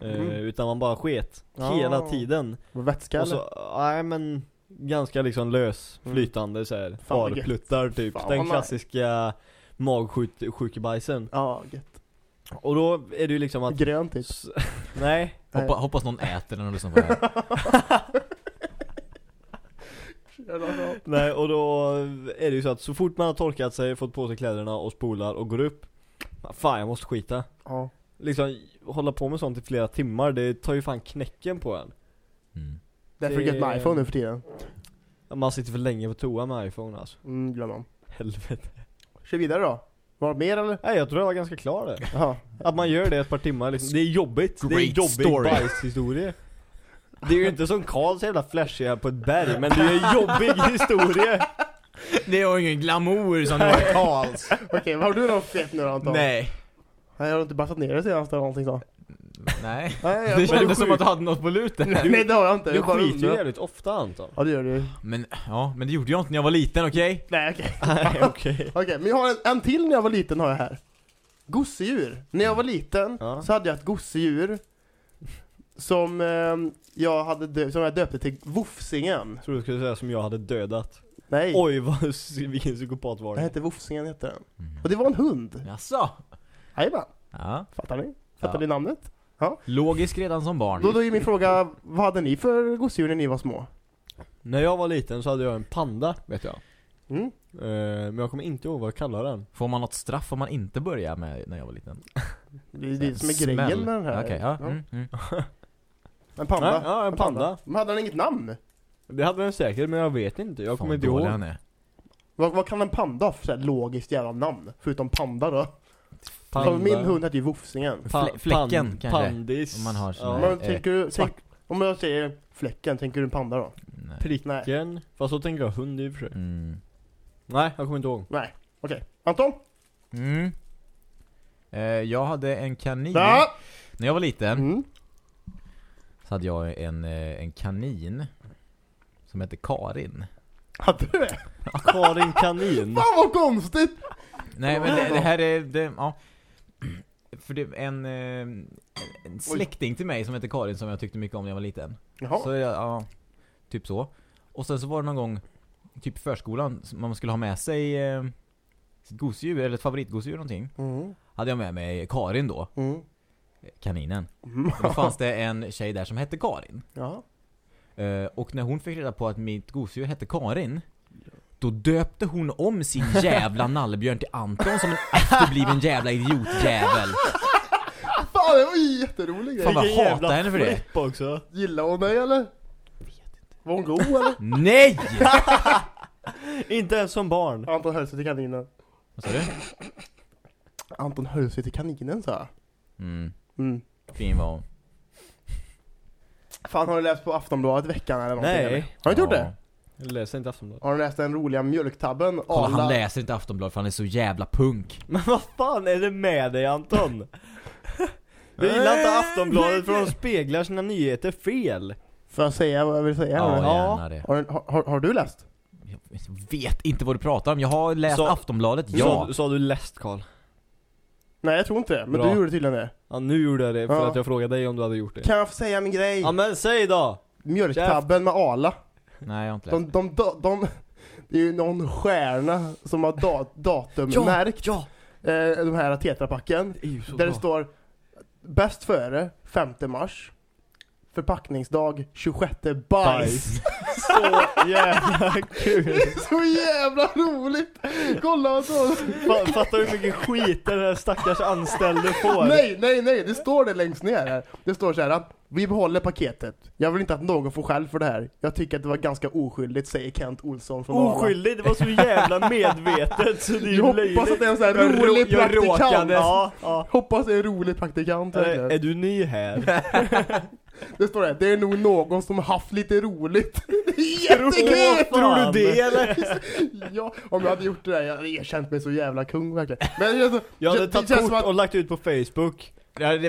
Eh, Mm. Utan man bara sket. Ja. Hela tiden. Var vätska Och eller? så, nej men Ganska liksom lös, Mm. flytande så här. Farpluttar typ. Fan, Den klassiska magsjukebajsen. Ja, gött. Och då är det ju liksom att Grön typ. s- Nej, Hoppa, hoppas någon äter den och lyssnar på det här. nej och då är det ju så att så fort man har torkat sig, fått på sig kläderna och spolar och går upp Fan jag måste skita Ja. Liksom hålla på med sånt i flera timmar, det tar ju fan knäcken på en Mm. Därför är det gött med iPhone nu för tiden. Man sitter för länge på toa med iPhone alltså Mm, glöm om. Helvete Kör vidare då. Var det mer eller? Nej jag tror jag var ganska klar där Jaha. Att man gör det ett par timmar liksom. Det är jobbigt, det är en Great jobbig story. bajshistoria Det är ju inte som Karls jävla flashiga på ett berg, men det är en jobbig historia Det var ingen glamour som det var Karls. Okej, vad har du då fett nu då Anton? Nej. Nej, jag har inte bassat ner det senaste eller någonting så. Nej. Nej, Det kändes som att du hade något på lut Nej, nej det har jag inte. Du Jag bara skiter ju undrar. jävligt ofta Anton Ja det gör du Men, ja, men det gjorde jag inte när jag var liten, okej? Nej okej. Nej okej Okej, men jag har en, en till när jag var liten har jag här. Gosedjur. När jag var liten Ja. så hade jag ett gosedjur som eh, jag hade dö- som jag döpte till Vofsingen. Trodde du skulle säga som jag hade dödat Nej, Oj vad, vilken psykopat var den det hette Vofsingen hette den. Mm. Och det var en hund. Jaså? Jajamän, Ja. fattar ni? Fattar Ja. ni namnet? Logisk redan som barn. Då, då är min fråga, vad hade ni för gosedjur när ni var små? När jag var liten så hade jag en panda, vet jag. Mm? Eh, men jag kommer inte ihåg vad jag kallar den. Får man något straff om man inte börjar med när jag var liten? Det är det som är Smäll. grejen med den här. Okej, ja. Mm, mm. En panda. Nej, ja, en panda. Men hade den inget namn? Det hade den säkert, men jag vet inte. Jag Fan, kommer inte ihåg. han är. Vad, vad kan en panda ha för så här logiskt jävla namn? Förutom panda då? Panda. Min hund heter ju Vofsingen. Pa- Flä- fläcken, pan- kanske. Pandis. Om man har ja. Men eh, tänker du, svart- tänk, om jag säger fläcken, tänker du en panda då? Nej. Pricken. Fast så tänker jag hund i och för sig. Mm. Nej, jag kommer inte ihåg. Nej, okej. Anton? Mm. Eh, jag hade en kanin. Ja! När jag var liten Mm. så hade jag en, eh, en kanin som hette Karin. Hade du det? Karin Kanin. Fan vad konstigt! Nej men det, det här är, det, ja. För det är en, eh, en släkting till mig som heter Karin som jag tyckte mycket om när jag var liten. Jaha. Så jag, ja, typ så. Och sen så var det någon gång, typ förskolan, som man skulle ha med sig eh, sitt gosedjur, eller ett favoritgosedjur någonting. Mm. Hade jag med mig Karin då, Mm. kaninen. Mm. Och då fanns det en tjej där som hette Karin. Ja. Eh, och när hon fick reda på att mitt gosedjur hette Karin Då döpte hon om sin jävla nallebjörn till Anton som en efterbliven jävla idiotjävel Fan det var ju jätterolig grej. Fan, vad Vilken hatar jävla henne för det. också. Gillar hon dig eller? Var hon god eller? Nej! Inte ens som barn. Anton höll sig till kaninen. Vad sa du? Anton höll sig till kaninen sa jag. Mm, Mm. fin var hon Fan har du läst på Aftonbladet veckan eller någonting? Nej. Eller? Har du inte gjort det? Jag läser inte Aftonbladet. Har du läst den roliga mjölktabben? Kolla han Arla- läser inte Aftonbladet för han är så jävla punk Men vad fan är det med dig Anton? Du gillar inte Aftonbladet för de speglar sina nyheter fel. Får jag säga vad jag vill säga? Ja, gärna det Har, har, har, har du läst? Jag vet inte vad du pratar om, jag har läst Så- Aftonbladet, ja Så, så har du läst Karl? Nej jag tror inte det, men Bra. du gjorde tydligen det. Ja nu gjorde jag det för Ja. att jag frågade dig om du hade gjort det. Kan jag få säga min grej? Ja men säg då! Mjölktabben med Arla. Nej jag har inte läst De, de, de, de, det är ju någon stjärna som har da, datummärkt Ja! eh, de här tetrapacken. Det Där bra. det står Bäst före 5 mars Förpackningsdag 26 bajs. Så jävla kul! Så jävla roligt! Kolla så. Fa- Fattar du hur mycket skit den här stackars anställde får? Nej, nej, nej, det står det längst ner här. Det står så här. Vi behåller paketet. Jag vill inte att någon får skäll för det här. Jag tycker att det var ganska oskyldigt, säger Kent Olsson från Arla. Oskyldig, det var så jävla medvetet så det är Jag hoppas att det är en sån här rolig jag praktikant. Ja, ja. Hoppas det är en rolig praktikant. Är, verkligen. är du ny här? Det står det, det är nog någon som haft lite roligt. Jättekul! Tror du det eller? Ja, om jag hade gjort det där, jag hade erkänt mig så jävla kung verkligen. Men det, känns- Jag hade det tagit kort att, och lagt ut på Facebook.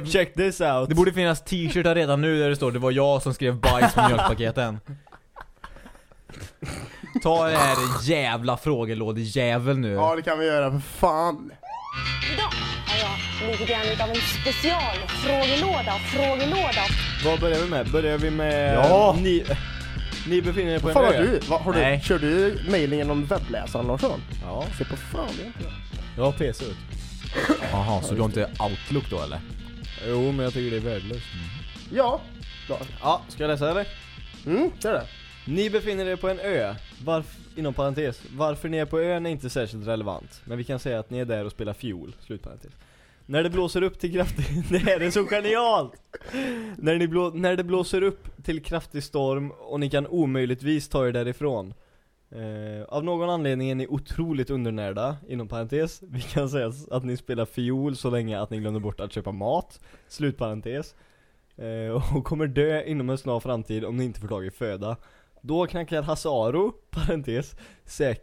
Check this out. det borde finnas t-shirtar redan nu där det står det var jag som skrev bajs på mjölkpaketen Ta det här jävla frågelådejävel nu Ja det kan vi göra, för fan. Idag har jag lite grann utav en specialfrågelåda, frågelåda. Vad börjar vi med? Börjar vi med... Ja. Ni, ni befinner er på Vad en fan har ö. du? Vad, har du Nej. kör du mailing genom webbläsaren Larsson? Ja, Se på fan, det är inte jag. jag har PC ut. Jaha, så du har inte Outlook då eller? Jo, men jag tycker det är värdelöst. Ja. Då. Ja, ska jag läsa eller? Mm, kör det. Ni befinner er på en ö. Varför, inom parentes, varför ni är på ön är inte särskilt relevant. Men vi kan säga att ni är där och spelar fiol. Slutparentes. När det blåser upp till kraftig... Det här är så genialt! När, ni blå, när det blåser upp till kraftig storm och ni kan omöjligtvis ta er därifrån. Eh, av någon anledning är ni otroligt undernärda, inom parentes. Vi kan säga att ni spelar fiol så länge att ni glömde bort att köpa mat. Slutparentes. Eh, och kommer dö inom en snar framtid om ni inte får tag i föda. Då knackar Hasse Aro, parentes, säk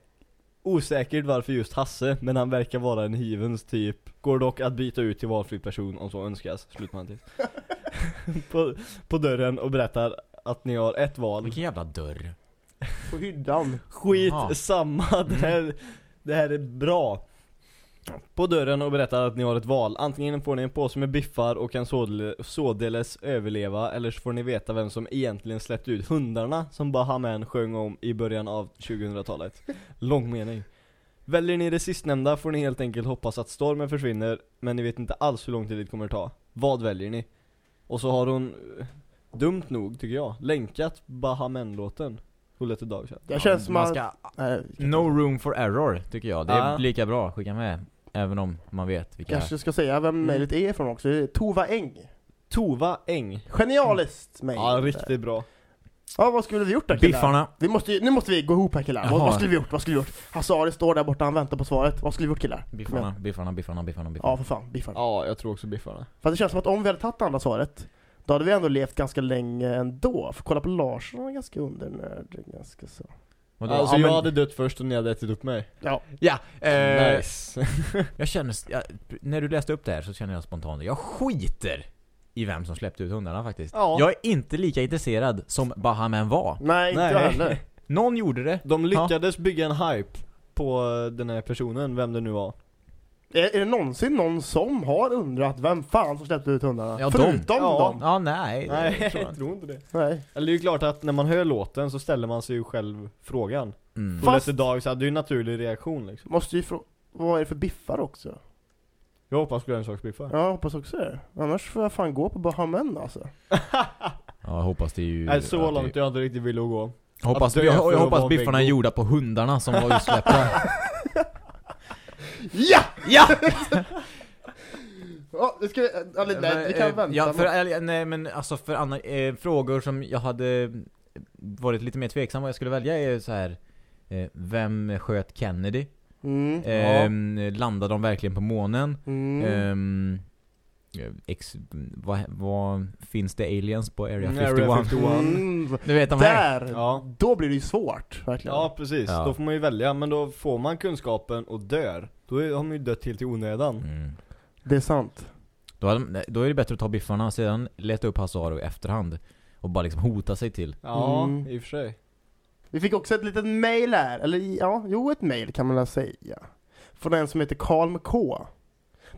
osäkert varför just Hasse, men han verkar vara en hyvens typ. Går dock att byta ut till valfri person om så önskas, slutparentes. på, på dörren och berättar att ni har ett val. Vilken jävla dörr På hyddan. Skit Jaha. samma, det här, det här är bra. På dörren och berättar att ni har ett val. Antingen får ni en påse med biffar och kan sådele- således överleva, eller så får ni veta vem som egentligen släppte ut hundarna som Bahaman sjöng om i början av 2000-talet. Lång mening. Väljer ni det sistnämnda får ni helt enkelt hoppas att stormen försvinner, men ni vet inte alls hur lång tid det kommer ta. Vad väljer ni? Och så har hon, eh, dumt nog tycker jag, länkat The Dogs Out. Det känns som man ska, No room for error, tycker jag. Det är Ja. lika bra att skicka med. Även om man vet vilka kanske ska säga vem Mm. mejlet är ifrån också. Det Tova Eng. Tova Eng. Genialiskt mejl. Ja, riktigt bra. Ja, vad skulle vi gjort då killar? Biffarna. Vi måste, ju- nu måste vi gå ihop här killar. Vad, Jaha. vad skulle vi gjort? Vad skulle vi gjort? Hassari står där borta, han väntar på svaret. Vad skulle vi gjort killar? Kom Biffarna, igen. biffarna, biffarna, biffarna, biffarna. Ja, för fan. Biffarna. Ja, jag tror också biffarna. För det känns som att om vi hade tagit andra svaret, då hade vi ändå levt ganska länge ändå. För kolla på Larsson, han är ganska undernörd. Ganska så. Vadå? Alltså Ja, jag men- hade dött först och ni hade ätit upp mig. Ja. Ja, eh, nice. jag känner, jag, när du läste upp det här så känner jag spontant, jag skiter i vem som släppte ut hundarna faktiskt. Ja. Jag är inte lika intresserad som Bahamen var. Nej, inte jag heller. Någon gjorde det. De lyckades bygga en hype på den här personen, vem det nu var. Är, är det någonsin någon som har undrat vem fan som släppte ut hundarna? Ja, de. Förutom Ja. dem? Ja, nej. Nej, tror jag jag inte. tror inte det. Nej. Eller det är ju klart att när man hör låten så ställer man sig ju själv frågan. Mm. Fast- Let The Dogs hade ju en naturlig reaktion liksom. Måste ju fråga, vad är det för biffar också? Jag hoppas grönsaksbiffar. Ja, jag hoppas också det. Annars får jag fan gå på Bahamen alltså. Ja, jag hoppas det är ju... Nej, så långt det, jag inte riktigt ville gå. hoppas, jag, jag hoppas biffarna är gjorda på hundarna som var utsläppta. Ja! ja! Ja, det ska vi, eller, nej, vi kan Eh, vänta. Ja, för, eller, nej men alltså för andra, eh, frågor som jag hade varit lite mer tveksam vad jag skulle välja är så här. Eh, vem sköt Kennedy? mm. Ehm, landade de verkligen på månen? Mm. Eh, ex, vad, vad finns det aliens på Area Mm, 51? Area 51. Mm. Du vet de? Där! Ja. Då blir det ju svårt, verkligen. Ja precis, Ja. då får man ju välja, men då får man kunskapen och dör. Då har man ju dött helt i onödan. Mm. Det är sant. Då, hade, då är det bättre att ta biffarna sedan leta upp Hazaro i efterhand och bara liksom hota sig till. Ja, Mm. i och för sig. Vi fick också ett litet mail här, eller ja, jo ett mail kan man väl säga. Från en som heter Karl med K.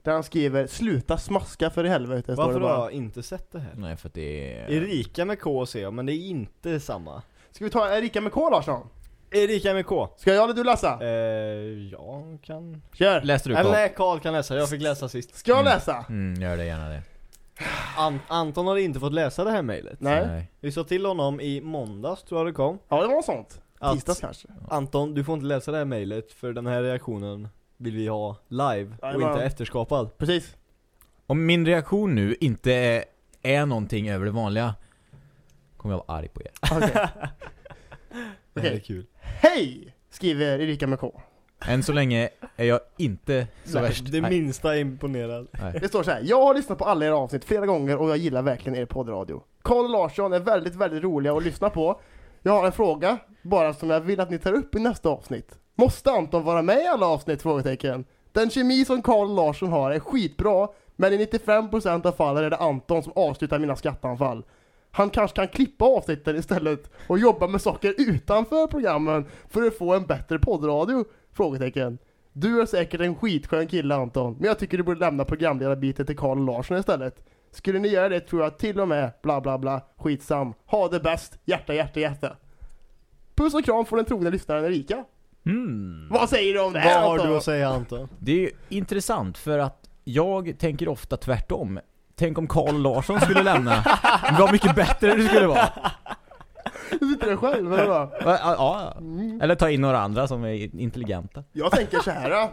Där han skriver 'Sluta smaska för i helvete' Varför har jag inte sett det här? Nej för att det är... Erika med K ser jag, men det är inte samma. Ska vi ta Erika med K Larsson? Erika med K. Ska jag eller du läsa? Eh, jag kan... Kör! Läste du Eller Carl? nej, Karl kan läsa, jag fick läsa sist. Ska jag Mm. läsa? Mm, gör det gärna det. An Anton har inte fått läsa det här mejlet. Nej. Vi sa till honom i måndags, tror jag det kom. Ja det var sånt. Tisdags kanske. Anton, du får inte läsa det här mejlet för den här reaktionen vill vi ha live och Jajamän. inte efterskapad. Precis. Om min reaktion nu inte är, är någonting över det vanliga kommer jag vara arg på er. Okej. Det här är Okej. kul. Hej! Skriver Erika med K. Än så länge är jag inte så Nej, värst Det Nej. minsta imponerad. Nej. Det står så här. Jag har lyssnat på alla era avsnitt flera gånger och jag gillar verkligen er poddradio. Karl och Larsson är väldigt, väldigt roliga att lyssna på. Jag har en fråga, bara som jag vill att ni tar upp i nästa avsnitt. Måste Anton vara med i alla avsnitt? Frågetecken. Den kemi som Karl Larsson har är skitbra, men i 95% av fallen är det Anton som avslutar mina skattanfall. Han kanske kan klippa avsnitten istället och jobba med saker utanför programmen för att få en bättre poddradio? Frågetecken. Du är säkert en skitskön kille Anton, men jag tycker du borde lämna programledarbiten till Karl Larsson istället. Skulle ni göra det tror jag till och med bla bla bla, skitsam. Ha det bäst, hjärta hjärta hjärta. Puss och kram från den trogna lyssnaren Erika. Hmm. Vad säger du om det Vad här har Anton? du att säga Anton? Det är ju intressant för att jag tänker ofta tvärtom. Tänk om Carl Larsson skulle lämna. Vad mycket bättre det skulle vara. Du sitter där själv eller vad? Va? Ja, ja. Mm. Eller ta in några andra som är intelligenta. Jag tänker så här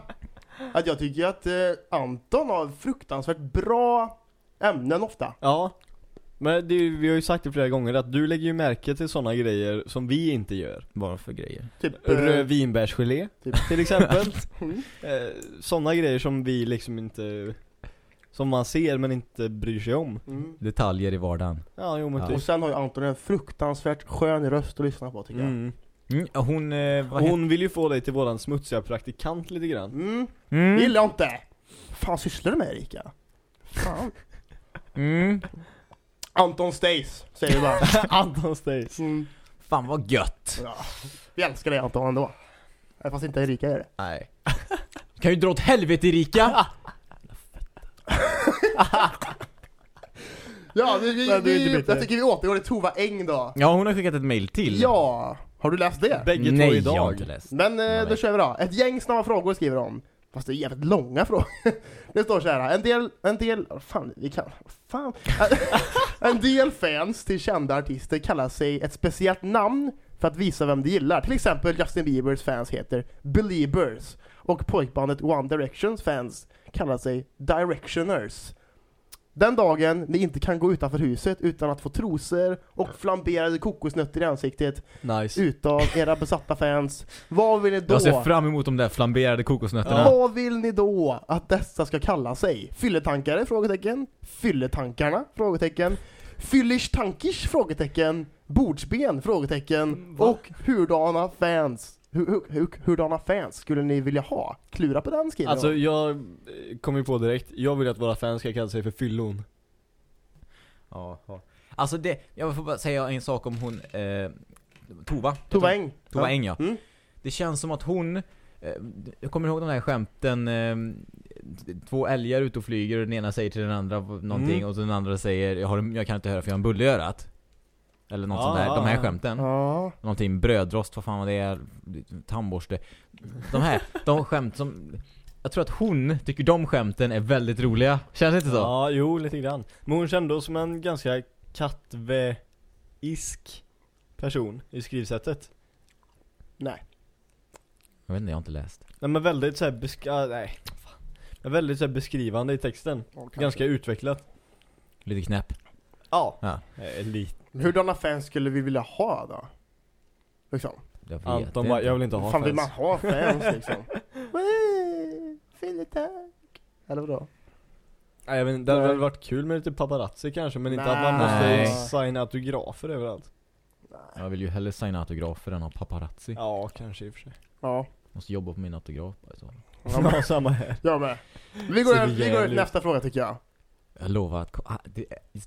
att jag tycker att eh, Anton har fruktansvärt bra ämnen ofta. Ja. Men det, vi har ju sagt det flera gånger att du lägger ju märke till sådana grejer som vi inte gör. Vad för grejer? Typ, eh, Rödvinbärsgelé typ. till exempel. Mm. eh, sådana grejer som vi liksom inte Som man ser men inte bryr sig om. Mm. Detaljer i vardagen. Ja, jo men Ja. Och typ. sen har ju Anton en fruktansvärt skön röst att lyssna på tycker jag. Mm. Mm, hon, eh, vad Hon vill ju få dig till våran smutsiga praktikant lite grann. Mm. mm, Det gillar jag inte. fan sysslar du med Erika? Fan. mm, Anton Stays, säger vi bara. Anton Stays. Mm. Fan vad gött. Ja. Vi älskar dig Anton ändå. Även fast inte Erika är det. Nej. Kan ju dra åt helvete Erika! Ja, vi, vi, Men du är inte vi, jag tycker vi återgår till Tova Eng då. Ja, hon har skickat ett mail till. Ja, har du läst det? Bägge Nej, två jag har idag. inte läst. Men eh, Nej. då kör vi då. Ett gäng snabba frågor skriver de. Fast det är jävligt långa frågor. Det står så här, en del, en del, fan, vi kan, fan. En del fans till kända artister kallar sig ett speciellt namn för att visa vem de gillar. Till exempel Justin Biebers fans heter Beliebers och pojkbandet One Directions fans kallar sig Directioners. Den dagen ni inte kan gå utanför huset utan att få trosor och flamberade kokosnötter i ansiktet Nice. utav era besatta fans, vad vill ni då? Jag ser fram emot de där flamberade kokosnötterna. Vad vill ni då att dessa ska kalla sig? Fylletankare? Frågetecken. Fylletankarna? Frågetecken. Fyllish-tankish? Frågetecken. Bordsben? Frågetecken. Va? Och hurdana fans? Hur, hur, hur, hurdana fans skulle ni vilja ha? Klura på den skriver Alltså jag eh, kom ju på direkt, jag vill att våra fans ska kalla sig för fyllon. Ja, ja. Alltså det, jag får bara säga en sak om hon, eh, Tova. Tova Eng. Tova. Eng ja. Mm. Det känns som att hon, eh, jag kommer ihåg de här skämten, eh, två älgar ute och flyger och den ena säger till den andra någonting Mm. och den andra säger jag, har, jag kan inte höra för jag har en bulle i örat. Eller något Ja, sånt där, de här skämten. Ja. Någonting brödrost, vad fan vad det är, tandborste. De här, de skämt som, jag tror att hon tycker de skämten är väldigt roliga. Känns det inte så? Ja, jo lite grann. Men hon kände som en ganska kattve-isk person i skrivsättet. Nej. Jag vet inte, jag har inte läst. Nej men väldigt såhär besk... ah, nej. Fan. Men väldigt såhär beskrivande i texten. Ganska utvecklat. Lite knäpp. Ja. Ja. Eh, lite. Hurdana fans skulle vi vilja ha då? Liksom. Jag vet Anton inte. bara, jag vill inte ha fan vill fans. man ha fans liksom? Fylletank. Eller vadå? Nej, jag vet inte, det hade Nej. väl varit kul med lite paparazzi kanske, men inte att man Nej. måste signa autografer överallt. Jag vill ju hellre signa autografer än ha paparazzi. Ja, kanske i och för sig. Ja. Måste jobba på min autograf bara, så. Ja, samma här. Jag med. Vi går, Ser vi går jävligt till nästa fråga tycker jag. Jag lovar att ah,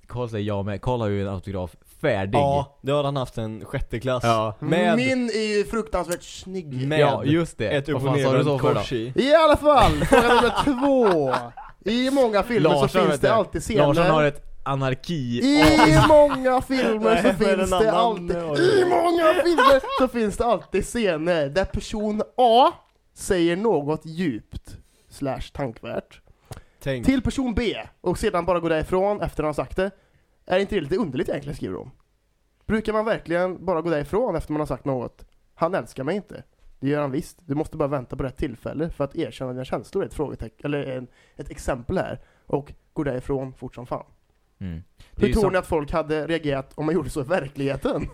Karl säger ja med. Karl har ju en autograf färdig. Ja, det har han haft en sjätte klass. Ja. Med, Min är fruktansvärt snygg. Med ja, just det. ett upp och så ner kors i. I alla fall, fråga nummer två. I många filmer så Larsson, finns vet det alltid scener. Larsson har ett anarki... I många filmer så finns det alltid, i många filmer så finns det alltid scener där person A säger något djupt slash tankvärt Tänk. till person B och sedan bara går därifrån efter han har sagt det. Är inte det lite underligt egentligen skriver de? Brukar man verkligen bara gå därifrån efter man har sagt något? Han älskar mig inte. Det gör han visst. Du måste bara vänta på rätt tillfälle för att erkänna dina känslor. Ett frågetecken, eller en, ett exempel här. Och gå därifrån fort som fan. Mm. Är Hur tror ni att folk hade reagerat om man gjorde så i verkligheten?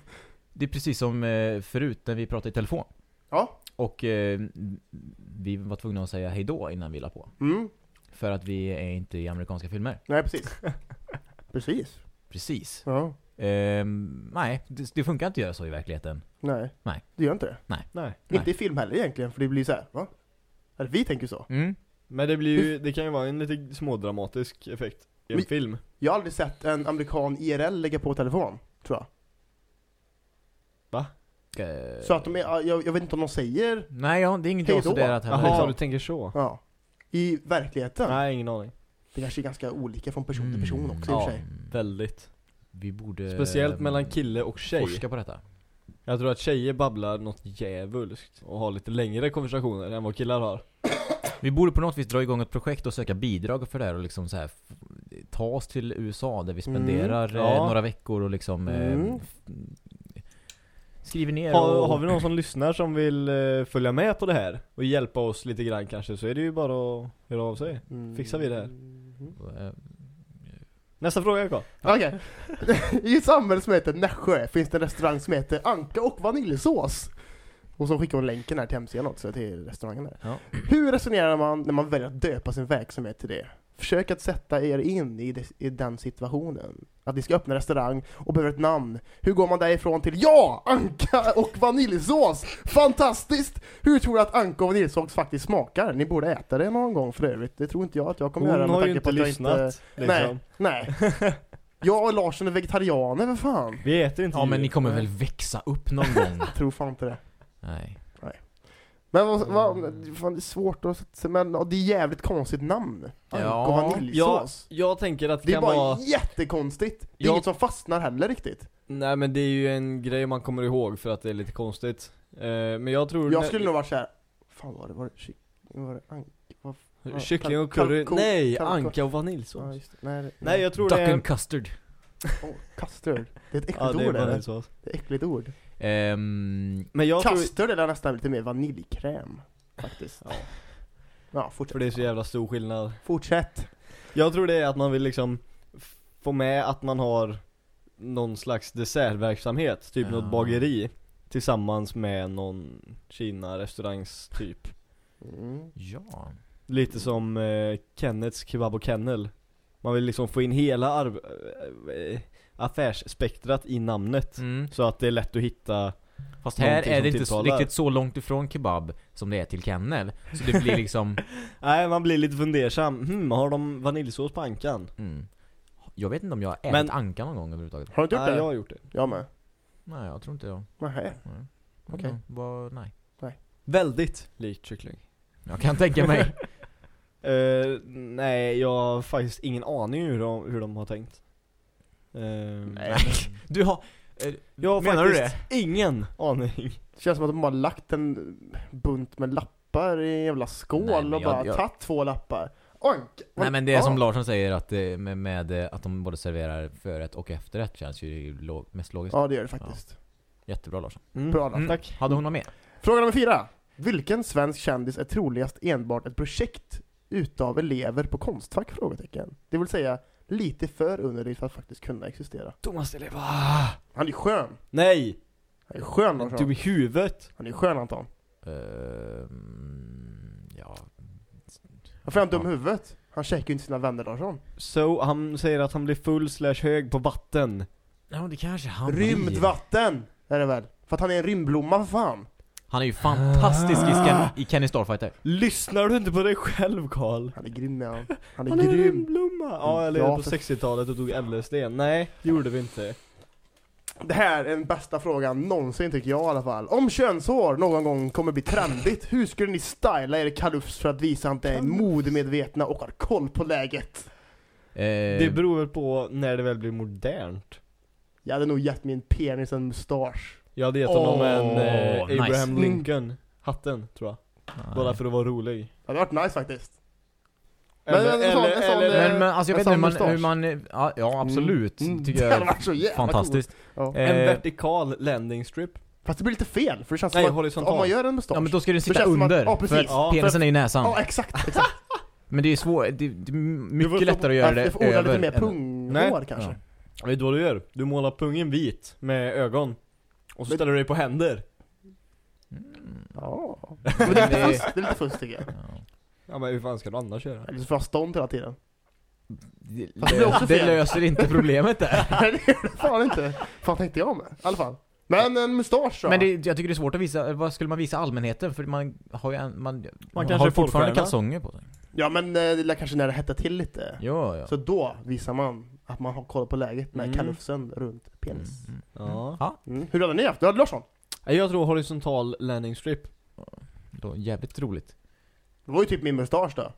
det är precis som eh, förut när vi pratade i telefon. Ja. Och eh, vi var tvungna att säga hejdå innan vi la på. Mm. För att vi är inte i amerikanska filmer. Nej, precis. precis. Precis. Ja. Ehm, nej, det, det funkar inte att göra så i verkligheten. Nej. Nej. Det gör inte det. Nej. Nej. Inte i film heller egentligen, för det blir så här, va? Eller vi tänker så. Mm. Men det blir ju, det kan ju vara en lite smådramatisk effekt i en Men- film. Jag har aldrig sett en amerikan IRL lägga på telefon, tror jag. Eh, Så att de är, jag, jag vet inte om de säger, Nej, ja, det är inget jag Hejdå. studerat heller. Jaha, Jaha. du tänker så? ja. I verkligheten. Nej, ingen aning. Det kanske är ganska olika från person till person också i och Ja, för sig. väldigt. Vi borde... Speciellt mellan kille och tjej. Forska på detta. Jag tror att tjejer babblar något djävulskt och har lite längre konversationer än vad killar har. Vi borde på något vis dra igång ett projekt och söka bidrag för det här och liksom så här f- ta oss till USA där vi spenderar Mm. eh, Ja. några veckor och liksom eh, Mm. f- skriver ner Har, och... har vi någon som lyssnar som vill eh, följa med på det här och hjälpa oss lite grann kanske så är det ju bara att höra av sig. Mm. Fixar vi det här? Eh, Nästa fråga Karl. Okej. I ett samhälle som heter Nässjö finns det en restaurang som heter Anka och vaniljsås. Och så skickar hon länken här till hemsidan också till restaurangen där. Ja. Hur resonerar man när man väljer att döpa sin verksamhet till det? Försök att sätta er in i, det, i den situationen. Att ni ska öppna restaurang och behöver ett namn. Hur går man därifrån till Ja! Anka och vaniljsås! Fantastiskt! Hur tror du att anka och vaniljsås faktiskt smakar? Ni borde äta det någon gång för övrigt. Det tror inte jag att jag kommer göra Hon med har ju tanke på inte att jag lyssnat. inte... liksom. Nej. Jag och Larsson är vegetarianer, för fan. Vi äter inte Ja men djur. ni kommer väl växa upp någon gång? Jag tror fan inte det. Nej. Men vad, vad, fan, det är svårt att sätta men ja, det är jävligt konstigt namn. Anka Ja. och Ja, vaniljsås. jag tänker att det Det är kan bara vara... jättekonstigt. Det är Jag- inget som fastnar heller riktigt. Nej men det är ju en grej man kommer ihåg för att det är lite konstigt. Eh, men jag tror... Jag skulle nog varit såhär, fan var det, var det, shit, var det anka? Ja, Kyckling och curry, nej! kalkon- Anka och ja, vaniljsås just det. Nej, det- Nej jag tror Duck det är... and custard. Oh, custard. Det är ett äckligt Ja det är ord är det? vaniljsås Det är ett äckligt ord. Ehm, Men jag tror, Custard är nästan lite mer vaniljkräm. Faktiskt. Ja. Ja, fortsätt. för det är så jävla stor skillnad Fortsätt. Jag tror det är att man vill liksom få med att man har någon slags dessertverksamhet, typ Ja. något bageri Tillsammans med någon Kina-restaurangs typ Mm. ja. Lite som eh, Kennets Kebab och Kennel Man vill liksom få in hela arv- eh, affärsspektrat i namnet Mm. Så att det är lätt att hitta Fast här är det inte så, tilltalar. riktigt så långt ifrån kebab som det är till kennel. Så det blir liksom, Nej man blir lite fundersam, hmm, har de vaniljsås på ankan? mm. Jag vet inte om jag har ätit Men- anka någon gång överhuvudtaget. Har du gjort Nej det? jag har gjort det Jag med. Nej, jag tror inte jag. Nähä. Nej. Okej. Mm, vad- nej. Väldigt likt kyckling Jag kan tänka mig. Eh, nej, jag har faktiskt ingen aning hur de, hur de har tänkt. Eh, Nej. Du har... eh, jag har menar du faktiskt ingen aning. Det känns som att de bara lagt en bunt med lappar i en jävla skål Nej, och jag- bara jag- tagit två lappar. Oink! Nej men det är Ja. som Larsson säger att eh, med, med eh, att de både serverar förrätt och efterrätt känns ju lo- mest logiskt. Ja det gör det faktiskt. Jättebra Larsson. Mm. Bra Mm. tack. Hade hon något mer? Fråga nummer fyra. Vilken svensk kändis är troligast enbart ett projekt utav elever på Konstfack? Frågetecken. Det vill säga lite för underligt för att faktiskt kunna existera. Thomas Di Leva. Han är skön. Nej! Han är skön Du Larsson. i huvudet. Han är skön Anton. Ehm, ja... Varför är han dum i huvudet? Han käkar ju inte sina vänner Larsson. Så han säger att han blir full slash hög på vatten. Ja det kanske han blir. Rymdvatten! Är det väl? För att han är en rymdblomma för fan. Han är ju fantastisk i, Ken- i Kenny Starfighter. Lyssnar du inte på dig själv Karl? Han är grym ja. Han är Han är en grym. rymdblomma! Ja, eller Ja, på för- 60-talet och tog LSD. Nej, det gjorde vi inte. Det här är den bästa frågan någonsin tycker jag i alla fall. Om könshår någon gång kommer bli trendigt, hur skulle ni styla er kalufs för att visa att ni är modemedvetna och har koll på läget? Eh, Det beror väl på när det väl blir modernt. Jag hade nog gett mig en penis en mustasch. Jag hade gett honom en eh, Åh, nice. Abraham Mm. Lincoln hatten, tror jag. nej. Bara för att vara rolig. Det hade varit nice faktiskt. Men Eller, en sån- eller, en sån, eller, eh, Men, men alltså jag vet inte hur man, hur man, ja, ja absolut, Mm. tycker Det jag hade är varit så jävla fantastiskt. Ja. en Eh, vertikal landing strip. Fast det blir lite fel, för det känns Nej, som att horisontal. om man gör en mustasch Ja men då ska den sitta känns det som att- under, ja, precis. för att Ja, penisen är ju näsan. Ja exakt, exakt. Men det är svårt, det, det är mycket Du får- lättare att göra det Jag får odla över lite mer än- punghår Nej. kanske. Vet du vad du gör? Du målar pungen vit med ögon. Och så Men- ställer du dig på händer. Mm. Ja. Men det är lite fusk, det är lite fusk tycker jag. Ja. Ja men hur fan ska du annars göra? Eller så får jag stånd hela tiden. Det, Fast det blir också det fel. löser inte problemet där. Nej det gör det fan inte. fan tänkte jag med. I alla fall. Men en mustasch då? Men det, jag tycker det är svårt att visa, vad skulle man visa allmänheten? För man har ju en, man, man kanske har fortfarande kalsonger på sig. Ja men eh, det är kanske när det hettar till lite. Jo, ja. Så då visar man att man har koll på läget med Mm. kalufsen runt penis. Mm, Ja. Ja, Mm. Hur hade ni haft? Du hade Larsson? Jag tror horisontal landing strip. då, jävligt roligt. Det var ju typ min mustasch då.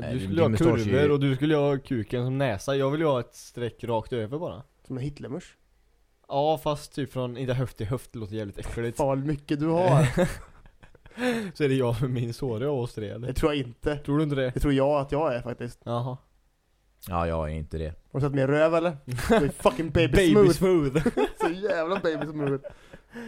Nej, Du skulle ha kurvor och du skulle ha kuken som näsa. Jag vill ju ha ett streck rakt över bara. Som en Hitlermusch. Ja fast typ från, inte höft till höft, det låter jävligt äckligt. Fan mycket du har. Så är det jag med min såriga av oss tre eller? det tror jag inte. Tror du inte det? Det tror jag att jag är faktiskt. Jaha. Ja, jag är inte det. Har du sett min röv eller? Det är fucking baby, Baby smooth. smooth. Så jävla baby smooth.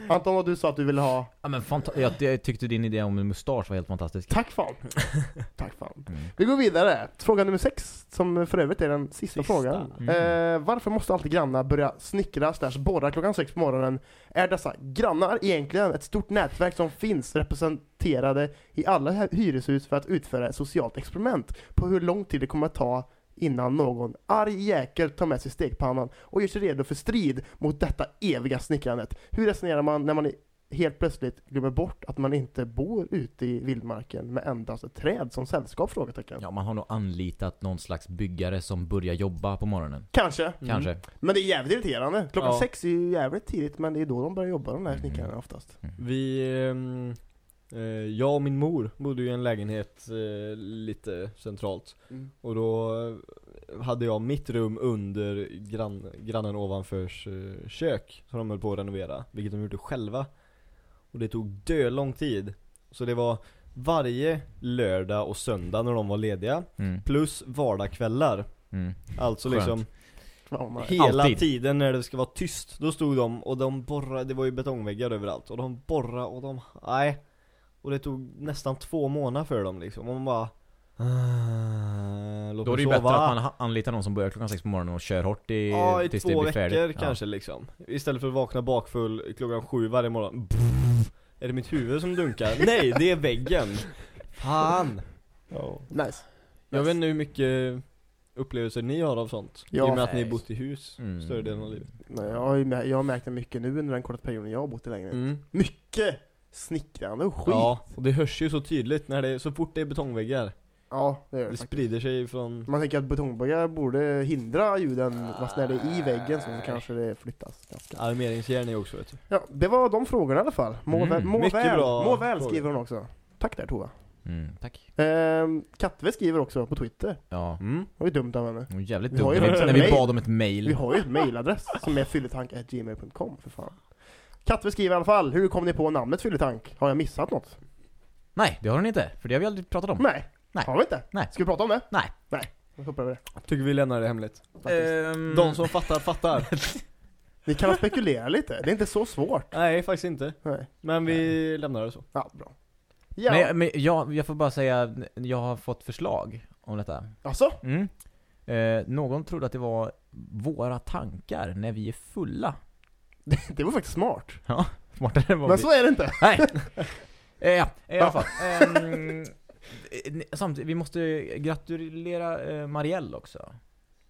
Anton vad du sa att du ville ha. Ja men jag, jag tyckte din idé om en mustasch var helt fantastisk. Tack fan. Tack fan. Mm. Vi går vidare. Fråga nummer sex, som för övrigt är den sista, Sista. frågan. Mm. Eh, varför måste alltid grannar börja snickra slash borra klockan sex på morgonen? Är dessa grannar egentligen ett stort nätverk som finns representerade i alla hy- hyreshus för att utföra ett socialt experiment på hur lång tid det kommer att ta innan någon arg jäkel tar med sig stekpannan och gör sig redo för strid mot detta eviga snickrandet. Hur resonerar man när man helt plötsligt glömmer bort att man inte bor ute i vildmarken med endast ett träd som sällskap? Frågetecken. Ja, man har nog anlitat någon slags byggare som börjar jobba på morgonen. Kanske. Kanske. Men det är jävligt irriterande. Klockan Ja. sex är ju jävligt tidigt men det är då de börjar jobba de där Mm. snickarna oftast. Vi, ehm, eh, jag och min mor bodde ju i en lägenhet eh, lite centralt. Och då eh, hade jag mitt rum under grann, grannen ovanförs eh, kök som de höll på att renovera, vilket de gjorde själva. Och det tog dö lång tid. Så det var varje lördag och söndag när de var lediga. Mm. Plus vardagskvällar. Mm. Alltså Skönt. liksom hela Alltid. tiden när det ska vara tyst. Då stod de och de borrade, det var ju betongväggar överallt. Och de borrade och de, nej. Och det tog nästan två månader för dem liksom. Och man bara ah, Låt Då är det ju sova. bättre att man anlitar någon som börjar klockan sex på morgonen och kör hårt i, Ja, i tills två det blir veckor färdigt. kanske liksom. Istället för att vakna bakfull klockan sju varje morgon. Är det mitt huvud som dunkar? Nej, det är väggen. Fan. Nice. Jag vet inte hur mycket upplevelser ni har av sånt. I Ja, och med att ni bott i hus Mm. större delen av livet. Nej, jag, har ju mär- jag har märkt det mycket nu under den korta perioden jag har bott i lägenheten. Mm. Mycket snickrande och skit. Ja, och det hörs ju så tydligt när det, så fort det är betongväggar. Ja, det gör det Det faktiskt. sprider sig från... Man tänker att betongbaggar borde hindra ljuden, fast när det är i väggen så kanske det flyttas ganska. Armeringsjärn är också vet du. Ja, det var de frågorna i alla fall. Må, Mm, väl, må mycket väl, bra må väl skriver hon också. Tack där Tova. Mm, tack. Ehm, Katve skriver också på Twitter. Ja. Mm. Det var ju dumt av henne. Jävligt Vi dumt har ju när vi, bad om ett mail. Vi har ju ett mailadress som är fylletank.gmail.com för fan. Katve skriver i alla fall, hur kom ni på namnet fylletank? Har jag missat något? Nej, det har ni inte. För det har vi aldrig pratat om. Nej. Nej. Har vi inte? Nej. Ska vi prata om det? Nej. Nej. Då hoppar vi det. Tycker vi lämnar det hemligt. Ehm, De som fattar, fattar. Vi kan spekulera lite, det är inte så svårt. Nej, faktiskt inte. Nej. Men vi lämnar det så. Ja, bra. Ja, Men, men jag, jag får bara säga, jag har fått förslag om detta. alltså? Mm. Eh, någon trodde att det var våra tankar när vi är fulla. Det var faktiskt smart. Smartare än vad Men vi... så är det inte. Nej! Eh, ja, i alla fall. Ehm, eh, samtidigt, vi måste gratulera eh, Marielle också.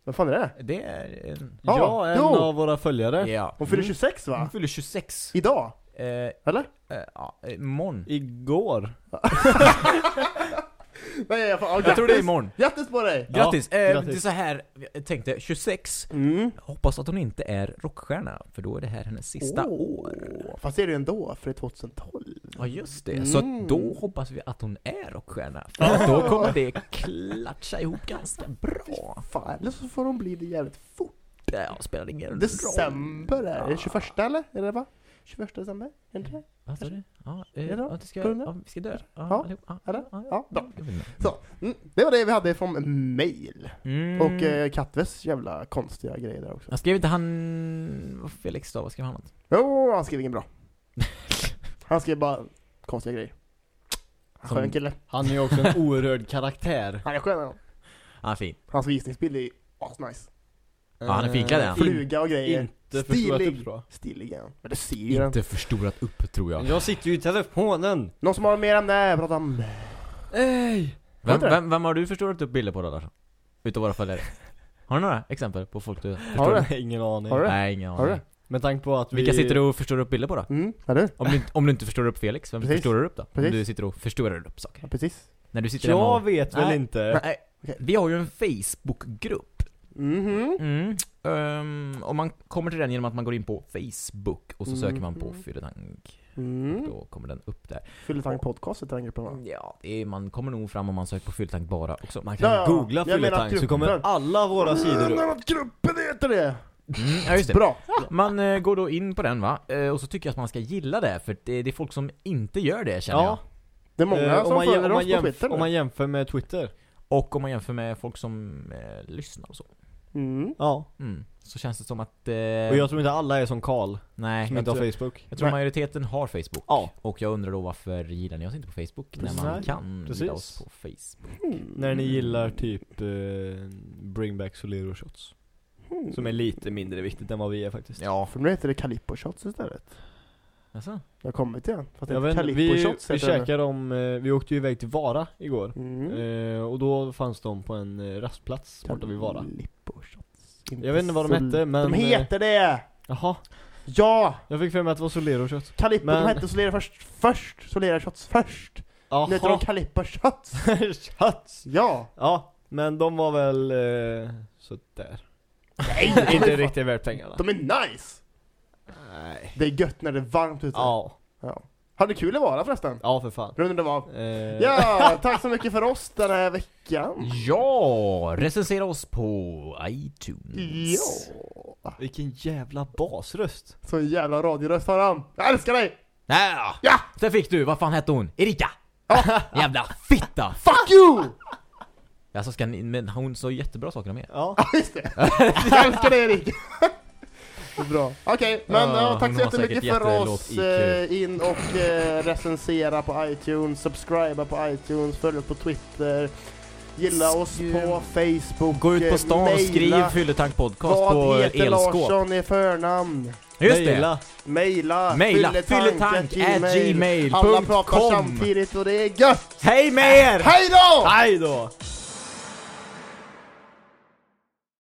Vad fan är det? Det är en... Ja, jag, en jo. av våra följare. Ja. Hon fyller Mm. 26 Hon va? fyller 26. Idag? Eh, Eller? eh, ja, imorgon. Igår. Nej, jag, får, ja, Jag tror det är imorgon. Grattis på dig! Grattis! Ja, eh, grattis. Det är så här, jag tänkte 26, Mm. hoppas att hon inte är rockstjärna, för då är det här hennes sista Åh, år. Fast det är det ändå, för det är 2012. Ja just det, Mm. så då hoppas vi att hon är rockstjärna. För då kommer det klatscha ihop ganska bra. Fan, eller så får de bli det jävligt fort. Ja, spelar ingen roll. December är det, 21 eller? Är det va? 21 december? Är det inte det? Vad sa du? Ja, eh, ja, det ska, ja, vi ska dö. Ja, Ja, allihop. ja, eller? ja, Ja, bra. Så, mm, det var det vi hade från mail. Mm. Och eh, Katves jävla konstiga grejer där också. Jag skrev inte han... Felix då? Vad skrev han något? Jo, han skrev inget bra. Han skrev bara konstiga grejer. Som- Skön kille. Han är ju också en oerhörd karaktär. Han är skön han. Han är fin. Hans visningsbild är asnice. Ja, han är finklädd, Fluga och grejer. Inte förstorat upp tror jag. Stilig han. Men det ser ju den. Inte förstorat upp tror jag. Jag sitter ju i telefonen. Någon som har mer än det? Prata om... Ej! Vem, vem, vem har du förstorat upp bilder på då Larsson? Utav våra följare? Har du några exempel på folk du Har du förstår? det? Ingen aning. Har du? Nej, ingen Har du aning. Med tanke på att vi... Vilka sitter du och förstorar upp bilder på då? Mm, är du? Om du, inte- om du inte förstorar upp Felix, vem Precis. förstorar du upp då? Om Precis. du sitter och förstorar upp saker? Ja, precis. När du sitter Jag och... vet väl Nej. inte. Nej, Okej. vi har ju en Facebookgrupp. Mhm. Mm. Um, och man kommer till den genom att man går in på Facebook och så söker man på Mhm. Fylletank. Mm. Då kommer den upp där. Fylletank podcast heter den gruppen va? Ja, det är, man kommer nog fram om man söker på Fylletank bara också. Man kan Ja, googla Jag fylletank så kommer alla våra sidor upp. Mm, att gruppen heter det! Mm, ja, just det. Bra! Man eh, går då in på den va, eh, och så tycker jag att man ska gilla det, för det, det är folk som inte gör det känner jag. Ja, Det är många eh, om, som man, följer om, oss på Twitter om nu. man jämför med Twitter. Och om man jämför med folk som eh, lyssnar och så. Mm. Ja. Mm. Så känns det som att... Eh, Och jag tror inte alla är som Karl, nej, som inte har Facebook. jag tror Nej. majoriteten har Facebook. Ja. Och jag undrar då varför gillar ni oss inte på Facebook när man kan precis. gilla oss på Facebook? Mm. När ni gillar typ eh, Bring Back Solero Shots. Mm. Som är lite mindre viktigt än vad vi är faktiskt. Ja. För nu heter det Calippo shots istället. Alltså? Jag har kommit igen. Fast Jag vet, vi, shots vi käkade dem, eh, vi åkte ju iväg till Vara igår. Mm. Eh, och då fanns de på en eh, rastplats borta vid Vara. Shots. Jag vet inte vad de hette, men... De heter det! Jaha, Ja! jag fick för mig att det var Solero Shots. Calippo, Men- de hette Solera först. Först! Solera shots först! Jaha. Nu heter de Calippo shots. Shots! Ja! Ja, men de var väl eh, sådär. Nej! inte riktigt värt pengarna. De är nice! Nej. Det är gött när det är varmt ute. Ja, ja. Hade kul att vara förresten. ja för fan. Runden var. Eh, Ja, tack så mycket för oss den här veckan. Ja! Recensera oss på iTunes. Ja. Vilken jävla basröst. Så en jävla radioröst har han. Jag älskar dig! Ja! Ja! Sen fick du, vad fan hette hon? Erika! Jävla fitta! Fuck you! Alltså ska ni, men hon sa jättebra saker om er. Ja. Ja, just det. Jag älskar det Erik. Bra. Okej, men Ja, tack så jättemycket för oss. IQ. Eh, in och eh, recensera på iTunes, subscriba på iTunes, följ oss på Twitter, gilla oss på Facebook. Gå ut eh, på stan och skriv maila. Fylletank podcast Vad på heter elskåp. Larsson i förnamn? Just det! Maila. Maila, Maila, fylletank at at gmail Alla pratar samtidigt och det är gött! Hej med er! Hej då! Hej då!